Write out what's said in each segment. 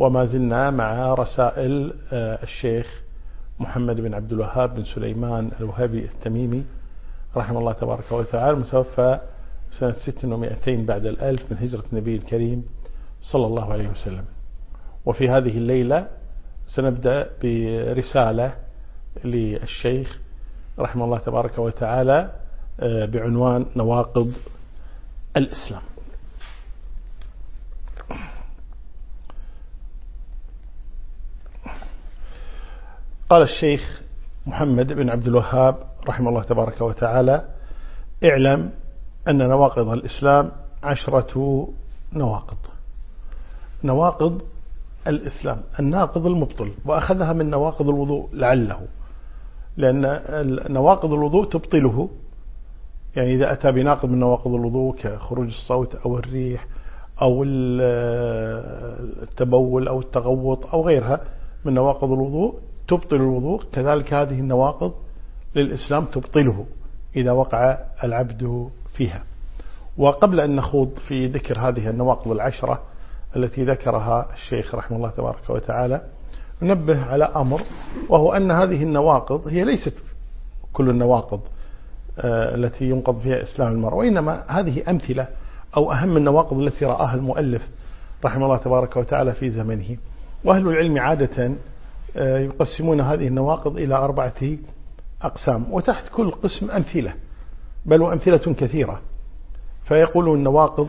وما زلنا مع رسائل آه، الشيخ محمد بن عبد الوهاب بن سليمان الوهابي التميمي رحمه الله تبارك وتعالى متوفى سنة ست ومائتين بعد الألف من هجرة النبي الكريم صلى الله عليه وسلم. وفي هذه الليلة سنبدأ برسالة للشيخ رحمه الله تبارك وتعالى آه، بعنوان نواقض الإسلام. قال الشيخ محمد بن عبد الوهاب رحمه الله تبارك وتعالى اعلم أن نواقض الإسلام عشرة نواقض. نواقض الإسلام الناقض المبطل وأخذها من نواقض الوضوء لعله. لأن نواقض الوضوء تبطله. يعني إذا أتى بناقض من نواقض الوضوء كخروج الصوت أو الريح أو التبول أو التغوط أو غيرها من نواقض الوضوء تبطل الوضوء كذلك هذه النواقض للإسلام تبطله إذا وقع العبد فيها. وقبل أن نخوض في ذكر هذه النواقض العشرة التي ذكرها الشيخ رحمه الله تبارك وتعالى ننبه على أمر وهو أن هذه النواقض هي ليست كل النواقض آه، التي ينقض فيها إسلام المرء وإنما هذه أمثلة أو أهم النواقض التي رآها المؤلف رحمه الله تبارك وتعالى في زمنه. وأهل العلم عادة يقسمون هذه النواقض إلى أربعة أقسام وتحت كل قسم أمثلة بل وأمثلة كثيرة. فيقولون نواقض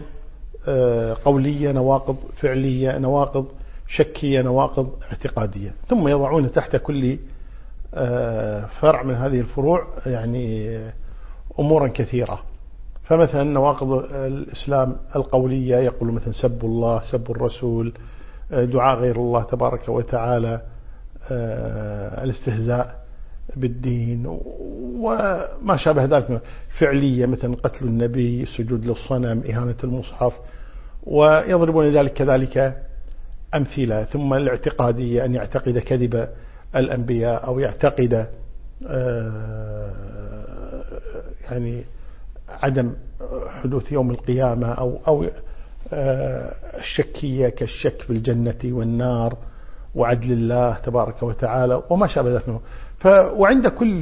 آه، قولية نواقض فعلية نواقض شكية نواقض اعتقادية. ثم يضعون تحت كل آه، فرع من هذه الفروع يعني أمورا كثيرة. فمثلا نواقض الإسلام القولية يقول مثلا سب الله سب الرسول دعاء غير الله تبارك وتعالى. آه، الاستهزاء بالدين وما شابه ذلك فعلية مثل قتل النبي سجود للصنم إهانة المصحف ويضربون ذلك كذلك أمثلة ثم الاعتقادية أن يعتقد كذب الأنبياء أو يعتقد آه، يعني عدم حدوث يوم القيامة أو, أو آه، الشكية كالشك في الجنة والنار. وعدل الله تبارك وتعالى وما شابه ذلك وعند كل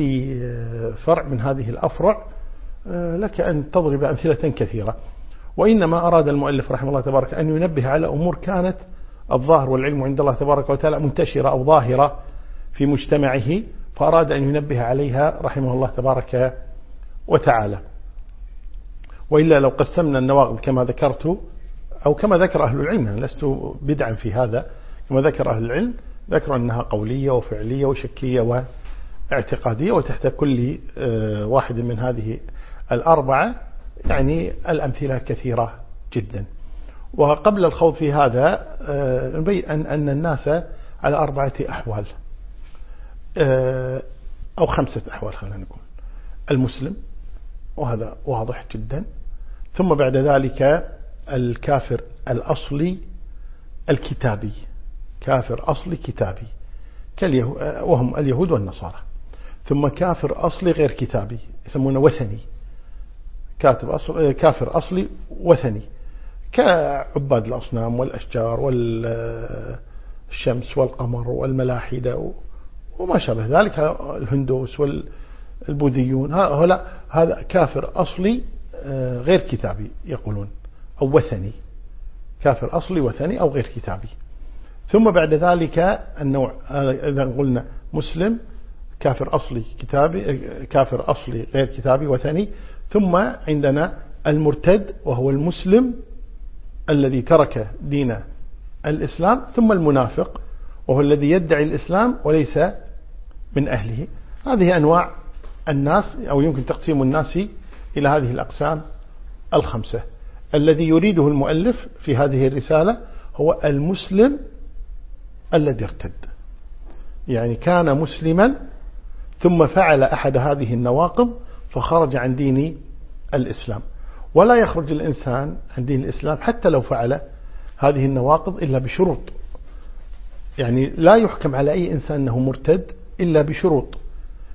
فرع من هذه الأفرع آه، لك أن تضرب أمثلة كثيرة. وإنما أراد المؤلف رحمه الله تبارك أن ينبه على أمور كانت الظاهر والعلم عند الله تبارك وتعالى منتشرة أو ظاهرة في مجتمعه فأراد أن ينبه عليها رحمه الله تبارك وتعالى. وإلا لو قسمنا النواقض كما ذكرت أو كما ذكر أهل العلم لست بدعا في هذا كما ذكر أهل العلم ذكر أنها قولية وفعلية وشكية واعتقادية وتحت كل آه، واحد من هذه الأربعة يعني الأمثلة كثيرة جدا. وقبل الخوض في هذا آه، نبين أن الناس على أربعة أحوال آه، أو خمسة أحوال خلينا نقول المسلم وهذا واضح جدا ثم بعد ذلك الكافر الأصلي الكتابي. كافر أصلي كتابي وهم اليهود والنصارى. ثم كافر أصلي غير كتابي يسمونه وثني. كاتب أصل كافر أصلي وثني. كعباد الأصنام والأشجار والشمس والقمر والملاحدة وما شابه ذلك الهندوس والبوذيون. هؤلاء هذا كافر أصلي آه، غير كتابي يقولون أو وثني. كافر أصلي وثني أو غير كتابي. ثم بعد ذلك النوع إذا قلنا مسلم كافر أصلي كتابي كافر أصلي غير كتابي وثني ثم عندنا المرتد وهو المسلم الذي ترك دين الإسلام ثم المنافق وهو الذي يدعي الإسلام وليس من أهله. هذه أنواع الناس أو يمكن تقسيم الناس إلى هذه الأقسام الخمسة. الذي يريده المؤلف في هذه الرسالة هو المسلم الذي ارتد. يعني كان مسلما ثم فعل أحد هذه النواقض فخرج عن دين الإسلام. ولا يخرج الإنسان عن دين الإسلام حتى لو فعل هذه النواقض إلا بشروط. يعني لا يحكم على أي إنسان أنه مرتد إلا بشروط.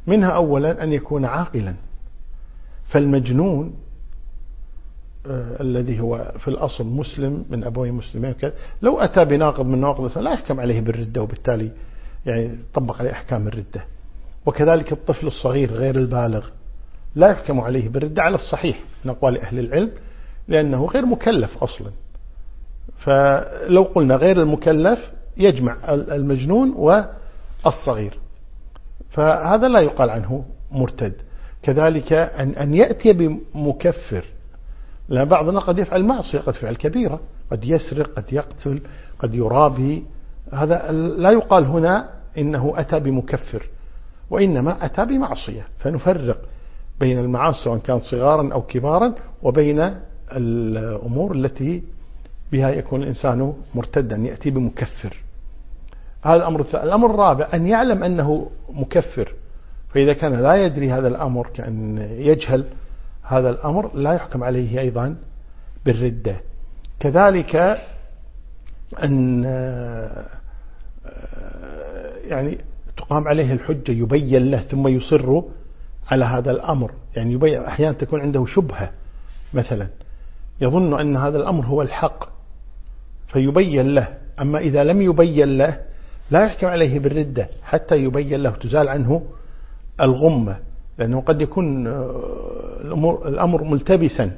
منها أولا أن يكون عاقلا. فالمجنون الذي هو في الأصل مسلم من أبوي مسلمين كذا لو أتى بناقض من الإسلام لا يحكم عليه بالردة وبالتالي يعني طبق عليه أحكام الردة. وكذلك الطفل الصغير غير البالغ لا يحكم عليه بالردة على الصحيح من أقوال أهل العلم لأنه غير مكلف أصلا. فلو قلنا غير المكلف يجمع المجنون والصغير. فهذا لا يقال عنه مرتد. كذلك أن يأتي بمكفر لأن بعضنا قد يفعل معصية قد يفعل كبيرة قد يسرق قد يقتل قد يرابي. هذا لا يقال هنا إنه أتى بمكفر وإنما أتى بمعصية. فنفرق بين المعاصي سواء كان صغارا أو كبارا وبين الأمور التي بها يكون الإنسان مرتدا يأتي بمكفر. هذا الأمر الثاني الأمر الرابع أن يعلم أنه مكفر. فإذا كان لا يدري هذا الأمر كأن يجهل هذا الأمر لا يحكم عليه أيضا بالردة. كذلك أن يعني تقام عليه الحجة يبين له ثم يصر على هذا الأمر. يعني يبين أحيانا تكون عنده شبهة مثلا. يظن أن هذا الأمر هو الحق فيبين له. أما إذا لم يبين له لا يحكم عليه بالردة حتى يبين له تزال عنه الغمة. لأنه قد يكون آه، الأمر, ملتبسا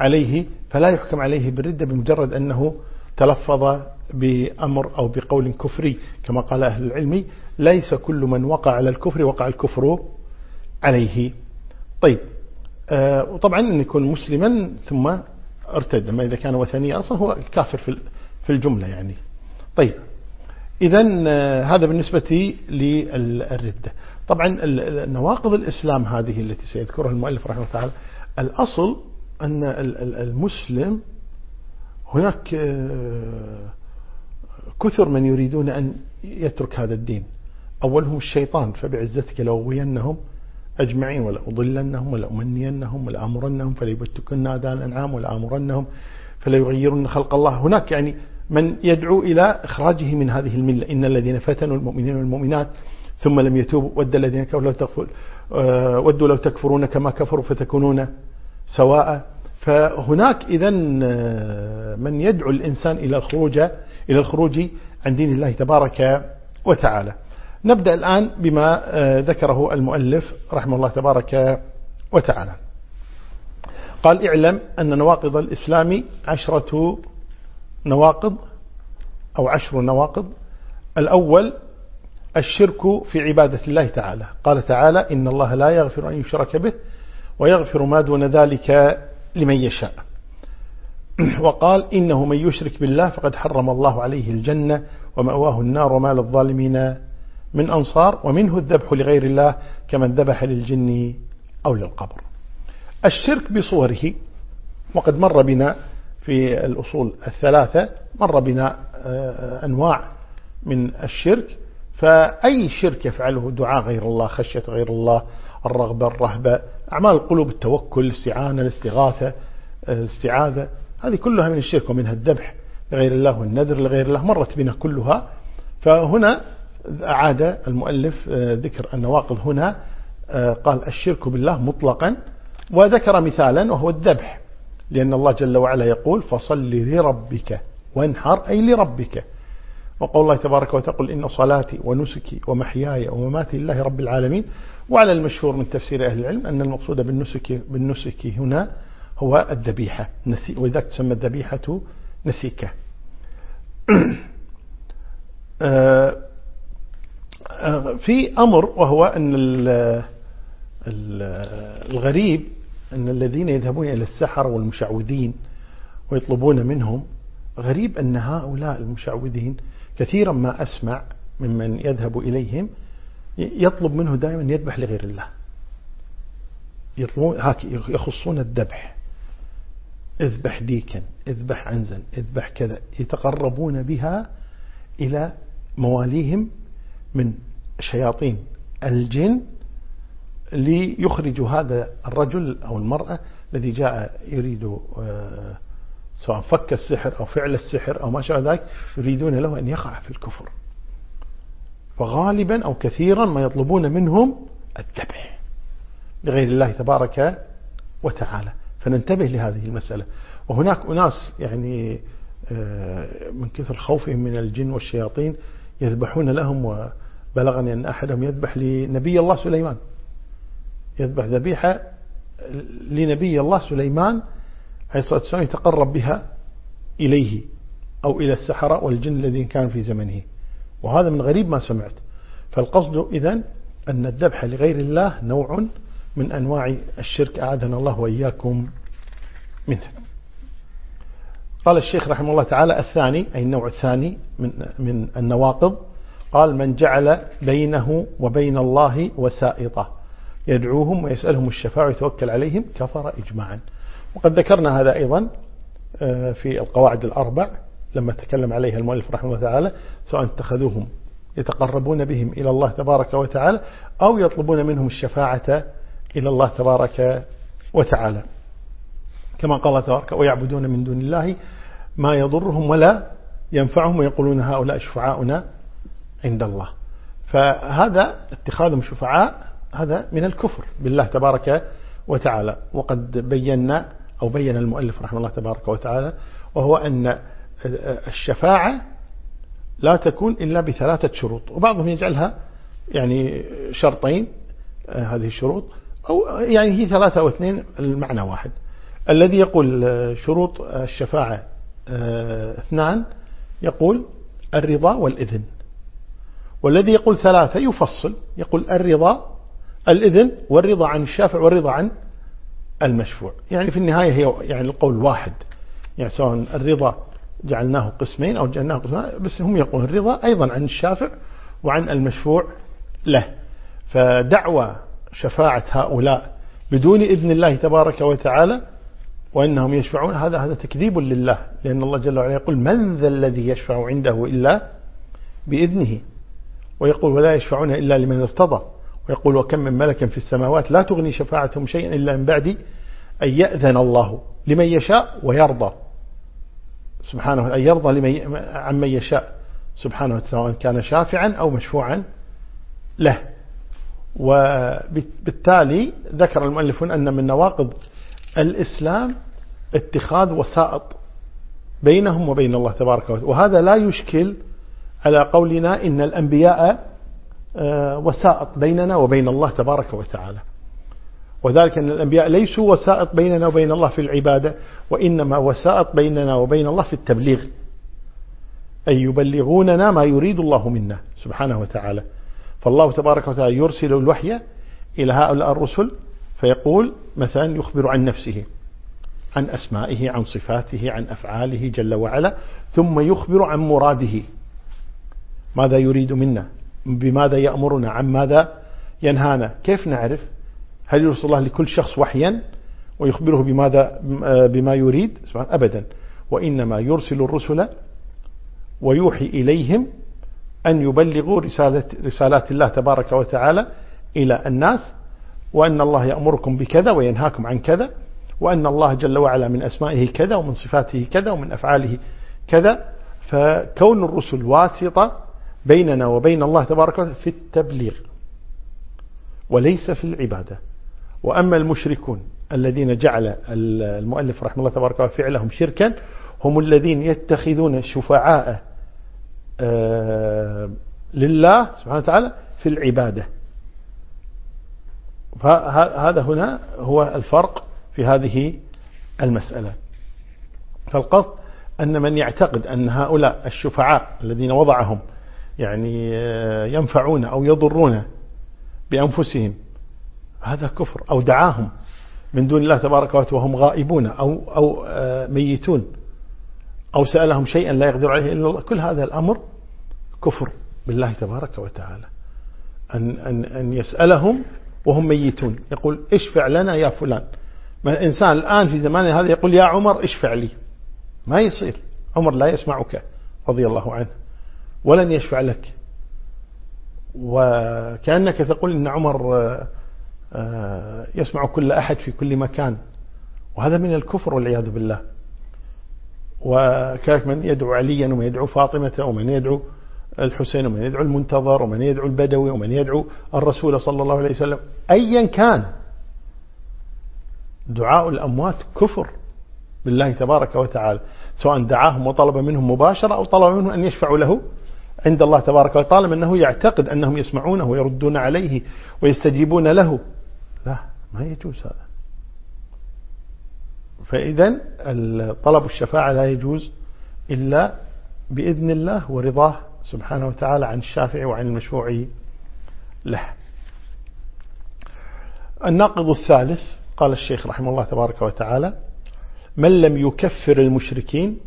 عليه فلا يحكم عليه بالردة بمجرد أنه تلفظ بأمر أو بقول كفري. كما قال أهل العلم ليس كل من وقع على الكفر وقع الكفر عليه. طيب آه، وطبعا أن يكون مسلما ثم ارتد. ما إذا كان وثنيا أصلا هو كافر في الجملة يعني. طيب إذا آه، هذا بالنسبة للردة طبعا نواقض الإسلام هذه التي سيذكرها المؤلف رحمه الله تعالى الأصل أن المسلم هناك آه، كثر من يريدون أن يترك هذا الدين. أولهم الشيطان فبعزتك لأغوينهم أجمعين ولا أضلنهم ولا أمنينهم ولا أمرنهم فليبتكن آذان الأنعام ولا أمرنهم فليغيرن خلق الله. هناك يعني من يدعو إلى إخراجه من هذه الملة. إن الذين فتنوا المؤمنين والمؤمنات ثم لم يتوبوا ود الذين كفروا لو آه، ودوا لو تكفرون كما كفروا فتكونون سواء. فهناك إذا آه، من يدعو الإنسان إلى الخروج إلى الخروج عن دين الله تبارك وتعالى. نبدأ الآن بما آه، ذكره المؤلف رحمه الله تبارك وتعالى. قال اعلم أن نواقض الإسلام عشرة نواقض أو عشر نواقض. الأول الشرك في عبادة الله تعالى. قال تعالى إن الله لا يغفر أن يشرك به ويغفر ما دون ذلك لمن يشاء. وقال إنه من يشرك بالله فقد حرم الله عليه الجنة ومأواه النار وما للظالمين من أنصار ومنه الذبح لغير الله كمن ذبح للجن أو للقبر. الشرك بصوره وقد مر بنا في الأصول الثلاثة مر بنا آه، أنواع من الشرك. فأي شرك يفعله دعاء غير الله خشية غير الله الرغبة الرهبة أعمال القلوب التوكل الاستعانة الاستغاثة الاستعاذة هذه كلها من الشرك. ومنها الذبح لغير الله والنذر لغير الله مرت بنا كلها. فهنا أعاد المؤلف آه، ذكر النواقض هنا. آه، قال الشرك بالله مطلقا وذكر مثالا وهو الذبح. لأن الله جل وعلا يقول فصل لربك وانحر أي لربك. وقول الله تبارك وتقول إن صلاتي ونسكي ومحياي ومماتي لله رب العالمين. وعلى المشهور من تفسير أهل العلم أن المقصود بالنسك, بالنسك هنا هو الذبيحة. ولذلك تسمى الذبيحة نسيكة آه، آه، في أمر وهو أن الغريب أن الذين يذهبون إلى السحر والمشعوذين ويطلبون منهم غريب أن هؤلاء المشعوذين كثيرا ما أسمع ممن يذهب إليهم يطلب منه دائما يذبح لغير الله. يطلبون هاك يخصون الذبح. اذبح ديكا اذبح عنزا اذبح كذا. يتقربون بها إلى مواليهم من شياطين الجن ليخرجوا هذا الرجل أو المرأة الذي جاء يريد آه، سواء فك السحر أو فعل السحر أو ما شابه ذلك يريدون له أن يقع في الكفر. وغالبا أو كثيرا ما يطلبون منهم الذبح لغير الله تبارك وتعالى. فننتبه لهذه المسألة. وهناك أناس يعني آه، من كثر خوفهم من الجن والشياطين يذبحون لهم وبلغني أن أحدهم يذبح لنبي الله سليمان. يذبح ذبيحة لنبي الله سليمان عليه الصلاة والسلام يتقرب بها إليه أو إلى السحرة والجن الذين كان في زمنه. وهذا من غريب ما سمعت. فالقصد إذن أن الذبح لغير الله نوع من أنواع الشرك أعاذنا الله وإياكم منه. قال الشيخ رحمه الله تعالى الثاني أي النوع الثاني من, من النواقض. قال من جعل بينه وبين الله وسائطة. يدعوهم ويسألهم الشفاعة ويتوكل عليهم كفر إجماعا. وقد ذكرنا هذا أيضا آه، في القواعد الأربع لما تكلم عليها المؤلف رحمه الله تعالى سواء اتخذوهم يتقربون بهم إلى الله تبارك وتعالى أو يطلبون منهم الشفاعة إلى الله تبارك وتعالى. كما قال تبارك ويعبدون من دون الله ما يضرهم ولا ينفعهم ويقولون هؤلاء شفعاؤنا عند الله. فهذا اتخاذهم شفعاء هذا من الكفر بالله تبارك وتعالى. وقد بينا أو بين المؤلف رحمه الله تبارك وتعالى وهو أن الشفاعة لا تكون إلا بثلاثة شروط وبعضهم يجعلها يعني شرطين هذه الشروط أو يعني هي ثلاثة أو اثنين المعنى واحد. الذي يقول شروط الشفاعة اثنان يقول الرضا والإذن. والذي يقول ثلاثة يفصل يقول الرضا الإذن والرضا عن الشافع والرضا عن المشفوع. يعني في النهاية هي يعني القول واحد. يعني سواء الرضا جعلناه قسمين أو جعلناه قسمين بس هم يقولون الرضا أيضا عن الشافع وعن المشفوع له. فدعوى شفاعة هؤلاء بدون إذن الله تبارك وتعالى وأنهم يشفعون هذا هذا تكذيب لله لأن الله جل وعلا يقول من ذا الذي يشفع عنده إلا بإذنه؟ ويقول ولا يشفعون إلا لمن ارتضى. ويقول وكم من ملك في السماوات لا تغني شفاعتهم شيئا إلا من بعد أن يأذن الله لمن يشاء ويرضى. سبحانه أن يرضى لمن عمن يشاء. سبحانه سواء كان شافعا أو مشفوعا له. وبالتالي ذكر المؤلفون أن من نواقض الإسلام اتخاذ وسائط بينهم وبين الله تبارك وتعالى. وهذا لا يشكل على قولنا إن الأنبياء وسائط بيننا وبين الله تبارك وتعالى. وذلك أن الأنبياء ليسوا وسائط بيننا وبين الله في العبادة وإنما وسائط بيننا وبين الله في التبليغ. أي يبلغوننا ما يريد الله منا سبحانه وتعالى. فالله تبارك وتعالى يرسل الوحي إلى هؤلاء الرسل فيقول مثلا يخبر عن نفسه عن أسمائه عن صفاته عن أفعاله جل وعلا ثم يخبر عن مراده. ماذا يريد منا؟ بماذا يأمرنا؟ عن ماذا ينهانا؟ كيف نعرف؟ هل يرسل الله لكل شخص وحيا ويخبره بماذا بما يريد؟ أبدا. وإنما يرسل الرسل ويوحي إليهم أن يبلغوا رسالة رسالات الله تبارك وتعالى إلى الناس وأن الله يأمركم بكذا وينهاكم عن كذا وأن الله جل وعلا من أسمائه كذا ومن صفاته كذا ومن أفعاله كذا. فكون الرسل واسطة بيننا وبين الله تبارك وتعالى في التبليغ وليس في العبادة. وأما المشركون الذين جعل المؤلف رحمه الله تبارك وتعالى فعلهم شركا هم الذين يتخذون شفعاء آه، لله سبحانه وتعالى في العبادة. هذا هنا هو الفرق في هذه المسألة. فالقصد أن من يعتقد أن هؤلاء الشفعاء الذين وضعهم يعني آه، ينفعون أو يضرون بأنفسهم. هذا كفر أو دعاهم من دون الله تبارك وتعالى وهم غائبون أو, أو آه، ميتون أو سألهم شيئا لا يقدر عليه إلا الله. كل هذا الأمر كفر بالله تبارك وتعالى. أن, أن, أن يسألهم وهم ميتون. يقول اشفع لنا يا فلان. ما إنسان الآن في زمانه هذا يقول يا عمر اشفع لي. ما يصير. عمر لا يسمعك رضي الله عنه. ولن يشفع لك. وكأنك تقول إن عمر آه، يسمع كل أحد في كل مكان. وهذا من الكفر والعياذ بالله. وكذلك من يدعو عليا ومن يدعو فاطمة ومن يدعو الحسين ومن يدعو المنتظر ومن يدعو البدوي ومن يدعو الرسول صلى الله عليه وسلم. أيا كان. دعاء الأموات كفر بالله تبارك وتعالى سواء دعاهم وطلب منهم مباشرة أو طلب منهم أن يشفعوا له. عند الله تبارك وتعالى أنه يعتقد أنهم يسمعونه ويردون عليه ويستجيبون له. لا ما يجوز هذا. فإذا طلب الشفاعة لا يجوز إلا بإذن الله ورضاه سبحانه وتعالى عن الشافع وعن المشفوع له. الناقض الثالث قال الشيخ رحمه الله تبارك وتعالى من لم يكفر المشركين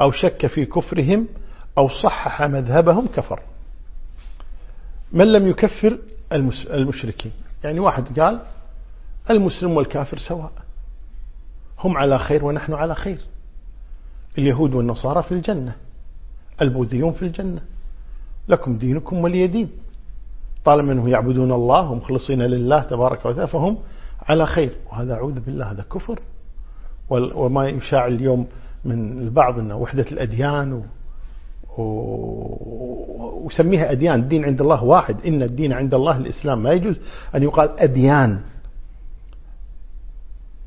أو شك في كفرهم أو صحح مذهبهم كفر. من لم يكفر المشركين؟ يعني واحد قال المسلم والكافر سواء. هم على خير ونحن على خير. اليهود والنصارى في الجنة البوذيون في الجنة. لكم دينكم ولي دين. طالما أنهم يعبدون الله ومخلصين لله تبارك وتعالى فهم على خير. وهذا أعوذ بالله هذا كفر. وما يشاع اليوم من البعض أنه وحدة الأديان. وسميها أديان الدين عند الله واحد. إن الدين عند الله الإسلام ما يجوز أن يقال أديان.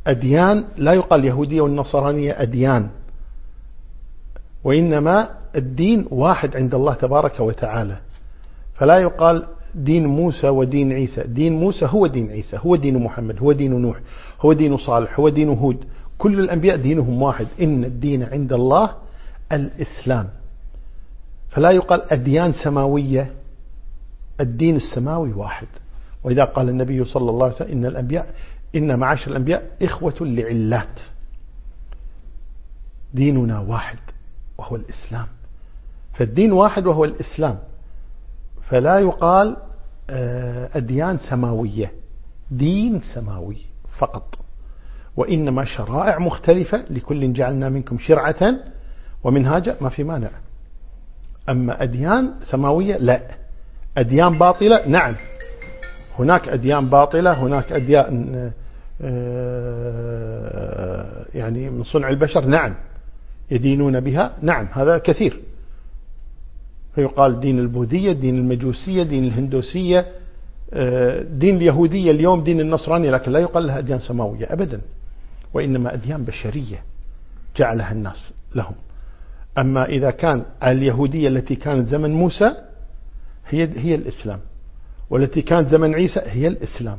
أديان لا يقال يهودية والنصرانية أديان. وإنما الدين واحد عند الله تبارك وتعالى. فلا يقال دين موسى ودين عيسى. دين موسى هو دين عيسى هو دين محمد هو دين نوح هو دين صالح هو دين هود. كل الأنبياء دينهم واحد. إن الدين عند الله الإسلام. فلا يقال أديان سماوية الدين السماوي واحد. وإذا قال النبي صلى الله عليه وسلم إن الأنبياء إن معاشر الأنبياء إخوة لعلات. ديننا واحد وهو الإسلام. فالدين واحد وهو الإسلام. فلا يقال آه، أديان سماوية دين سماوي فقط. وإنما شرائع مختلفة لكل جعلنا منكم شرعة ومنهاجا ما في مانع. أما أديان سماوية؟ لا. أديان باطلة؟ نعم. هناك أديان باطلة هناك أديان آه، يعني من صنع البشر؟ نعم. يدينون بها؟ نعم هذا كثير. فيقال دين البوذية دين المجوسية دين الهندوسية آه، دين اليهودية اليوم دين النصرانية لكن لا يقال لها أديان سماوية أبدا وإنما أديان بشرية جعلها الناس لهم. أما إذا كان اليهودية التي كانت زمن موسى هي هي الإسلام. والتي كانت زمن عيسى هي الإسلام.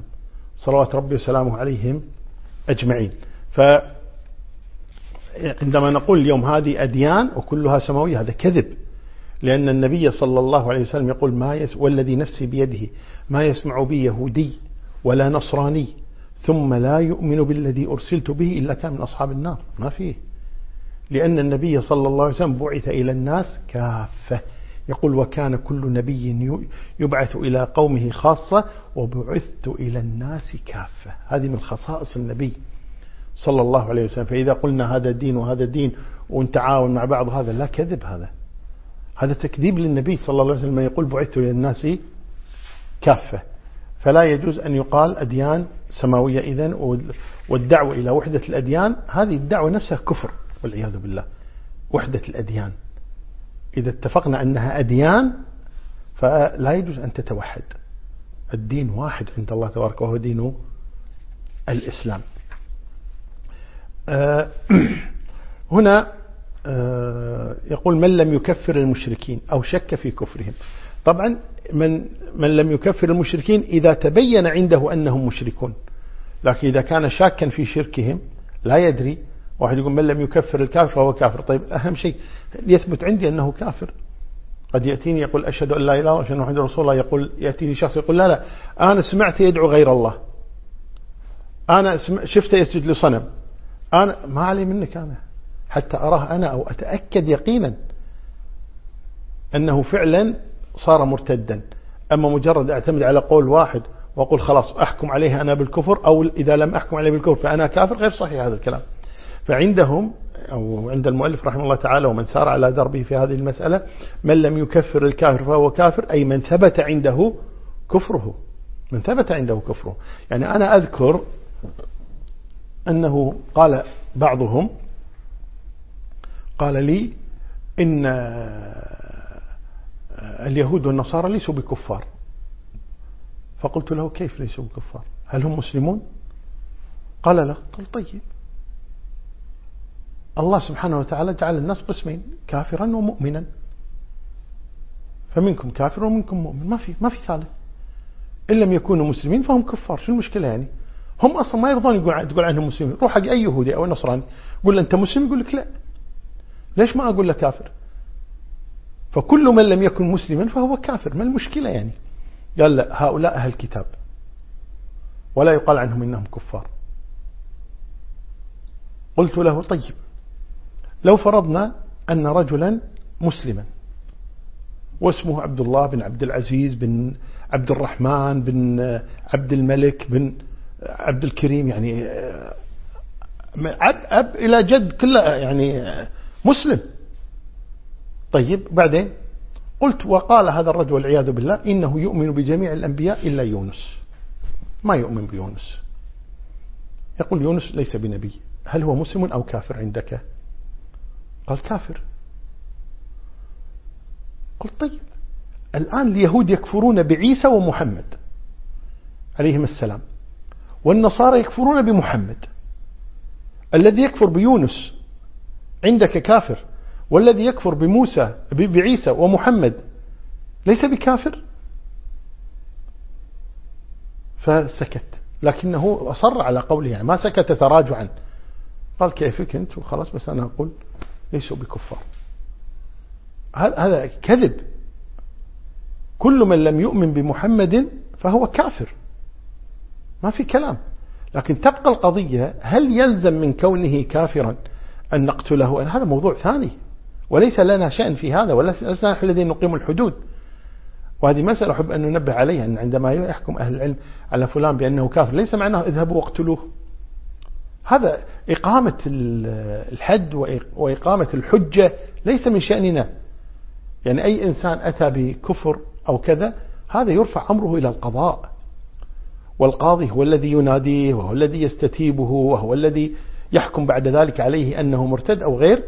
صلوات ربي وسلامه عليهم أجمعين. ف عندما نقول اليوم هذه أديان وكلها سماوية هذا كذب. لأن النبي صلى الله عليه وسلم يقول ما يس والذي نفسي بيده ما يسمع بي يهودي ولا نصراني ثم لا يؤمن بالذي أرسلت به إلا كان من أصحاب النار. ما فيه. لأن النبي صلى الله عليه وسلم بعث إلى الناس كافة. يقول وكان كل نبي يبعث إلى قومه خاصة وبعثت إلى الناس كافة. هذه من خصائص النبي صلى الله عليه وسلم. فإذا قلنا هذا دين وهذا دين ونتعاون مع بعض هذا لا كذب هذا. هذا تكذيب للنبي صلى الله عليه وسلم يقول بعثت إلى الناس كافة. فلا يجوز أن يقال أديان سماوية إذن والدعوة إلى وحدة الأديان. هذه الدعوة نفسها كفر. والعياذ بالله. وحدة الأديان. إذا اتفقنا أنها أديان فلا يجوز أن تتوحد. الدين واحد عند الله تبارك وهو دين الإسلام. آه، هنا آه، يقول من لم يكفر المشركين أو شك في كفرهم. طبعا من, من لم يكفر المشركين إذا تبين عنده أنهم مشركون. لكن إذا كان شاكا في شركهم لا يدري واحد يقول من لم يكفر الكافر فهو كافر. طيب أهم شيء يثبت عندي أنه كافر. قد يأتيني يقول أشهد أن لا إله إلا الله محمدا رسول الله يقول يأتيني شخص يقول لا لا أنا سمعت يدعو غير الله. أنا شفته يسجد لصنم. أنا ما علي منك أنا. حتى أراه أنا أو أتأكد يقينا أنه فعلا صار مرتدا. أما مجرد أعتمد على قول واحد وأقول خلاص أحكم عليه أنا بالكفر أو إذا لم أحكم عليه بالكفر فأنا كافر غير صحيح هذا الكلام. فعندهم أو عند المؤلف رحمه الله تعالى ومن سار على دربه في هذه المسألة من لم يكفر الكافر فهو كافر أي من ثبت عنده كفره. من ثبت عنده كفره. يعني أنا أذكر أنه قال بعضهم قال لي إن اليهود والنصارى ليسوا بكفار. فقلت له كيف ليسوا بكفار؟ هل هم مسلمون؟ قال لا. طيب. الله سبحانه وتعالى جعل الناس قسمين كافرا ومؤمنا. فمنكم كافر ومنكم مؤمن. ما في ما في ثالث. إن لم يكونوا مسلمين فهم كفار. شو المشكلة يعني؟ هم أصلا ما يرضون يقول تقول عنهم مسلمين. روح حق أي يهودي أو نصراني. قول أنت مسلم؟ يقول لك لا. ليش ما أقول له كافر؟ فكل من لم يكن مسلما فهو كافر. ما المشكلة يعني؟ قال لا هؤلاء أهل الكتاب. ولا يقال عنهم إنهم كفار. قلت له طيب. لو فرضنا أن رجلا مسلما واسمه عبد الله بن عبد العزيز بن عبد الرحمن بن عبد الملك بن عبد الكريم يعني أب, أب إلى جد كله يعني مسلم. طيب بعدين قلت وقال هذا الرجل والعياذ بالله إنه يؤمن بجميع الأنبياء إلا يونس. ما يؤمن بيونس؟ يقول يونس ليس بنبي هل هو مسلم أو كافر عندك؟ قال كافر. قلت طيب الآن اليهود يكفرون بعيسى ومحمد عليهم السلام والنصارى يكفرون بمحمد. الذي يكفر بيونس عندك كافر والذي يكفر بموسى بعيسى ومحمد ليس بكافر؟ فسكت. لكنه أصر على قوله يعني ما سكت تراجعا. قال كيفك أنت؟ وخلاص بس أنا أقول ليسوا بكفار. هذا كذب. كل من لم يؤمن بمحمد فهو كافر. ما في كلام. لكن تبقى القضية هل يلزم من كونه كافرا أن نقتله؟ هذا موضوع ثاني. وليس لنا شأن في هذا ولسنا نحن الذين نقيم الحدود. وهذه مسألة أحب أن ننبه عليها أن عندما يحكم أهل العلم على فلان بأنه كافر ليس معناه اذهبوا واقتلوه. هذا إقامة الحد وإقامة الحجة ليس من شأننا. يعني أي إنسان أتى بكفر أو كذا هذا يرفع أمره إلى القضاء. والقاضي هو الذي يناديه وهو الذي يستتيبه وهو الذي يحكم بعد ذلك عليه أنه مرتد أو غير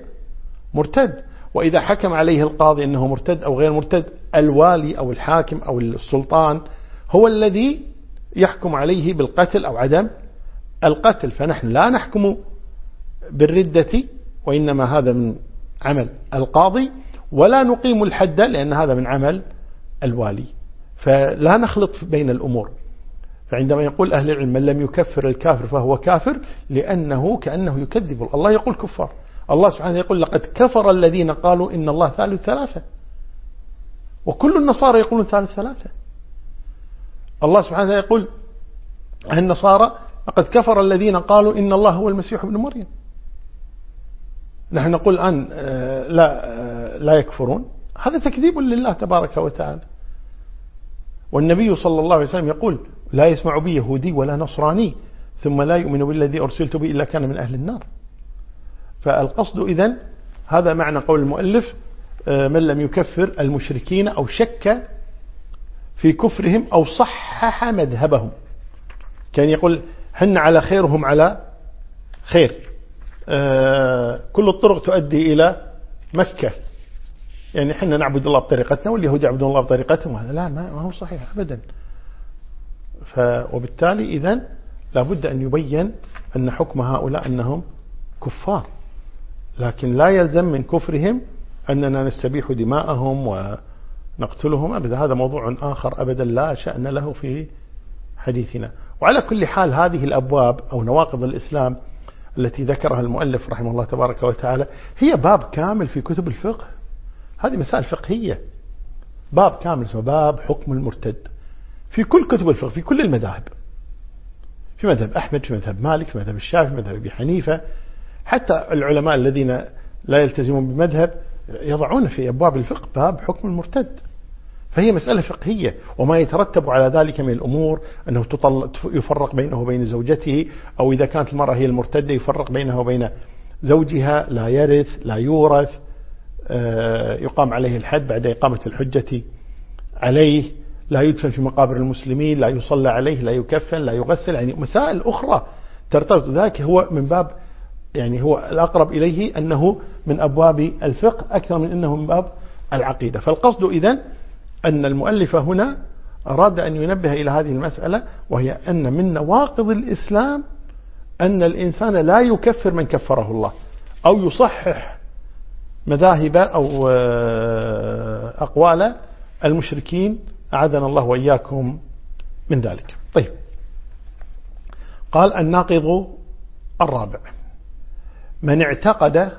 مرتد. وإذا حكم عليه القاضي أنه مرتد أو غير مرتد الوالي أو الحاكم أو السلطان هو الذي يحكم عليه بالقتل أو عدم القتل فنحن لا نحكم بالردة وإنما هذا من عمل القاضي ولا نقيم الحد لأن هذا من عمل الوالي. فلا نخلط بين الأمور. فعندما يقول أهل العلم من لم يكفر الكافر فهو كافر لأنه كأنه يكذب. الله يقول كفار. الله سبحانه يقول لقد كفر الذين قالوا إن الله ثالث ثلاثة. وكل النصارى يقولون ثالث ثلاثة. الله سبحانه يقول النصارى لقد كفر الذين قالوا إن الله هو المسيح ابن مريم. نحن نقول الآن آه، لا آه، لا يكفرون. هذا تكذيب لله تبارك وتعالى. والنبي صلى الله عليه وسلم يقول لا يسمع بي يهودي ولا نصراني ثم لا يؤمن بالذي أرسلت به إلا كان من أهل النار. فالقصد إذن هذا معنى قول المؤلف آه، من لم يكفر المشركين أو شك في كفرهم أو صحح مذهبهم. كان يقول هن على خير وهم على خير. آه، كل الطرق تؤدي إلى مكة. يعني إحنا نعبد الله بطريقتنا واليهود يعبدون الله بطريقتهم. هذا لا ما هو صحيح أبدا. ف وبالتالي إذن لابد أن يبين أن حكم هؤلاء أنهم كفار. لكن لا يلزم من كفرهم أننا نستبيح دماءهم ونقتلهم أبدا. هذا موضوع آخر أبدا لا شأن له في حديثنا. وعلى كل حال هذه الأبواب أو نواقض الإسلام التي ذكرها المؤلف رحمه الله تبارك وتعالى هي باب كامل في كتب الفقه. هذه مسائل فقهية. باب كامل اسمه باب حكم المرتد. في كل كتب الفقه في كل المذاهب. في مذهب أحمد في مذهب مالك في مذهب الشافعي في مذهب أبي حنيفة. حتى العلماء الذين لا يلتزمون بمذهب يضعون في أبواب الفقه باب حكم المرتد. فهي مسألة فقهية وما يترتب على ذلك من الأمور أنه يفرق بينه وبين زوجته أو إذا كانت المرأة هي المرتدة يفرق بينها وبين زوجها لا يرث لا يورث آه، يقام عليه الحد بعد إقامة الحجة عليه لا يدفن في مقابر المسلمين لا يصلى عليه لا يكفن لا يغسل يعني مسائل أخرى ترتبط ذلك هو من باب يعني هو الأقرب إليه أنه من أبواب الفقه أكثر من أنه من باب العقيدة. فالقصد إذن أن المؤلف هنا أراد أن ينبه إلى هذه المسألة وهي أن من نواقض الإسلام أن الإنسان لا يكفر من كفره الله أو يصحح مذاهب أو آه، أقوال المشركين أعاذنا الله وإياكم من ذلك. طيب. قال الناقض الرابع. من اعتقد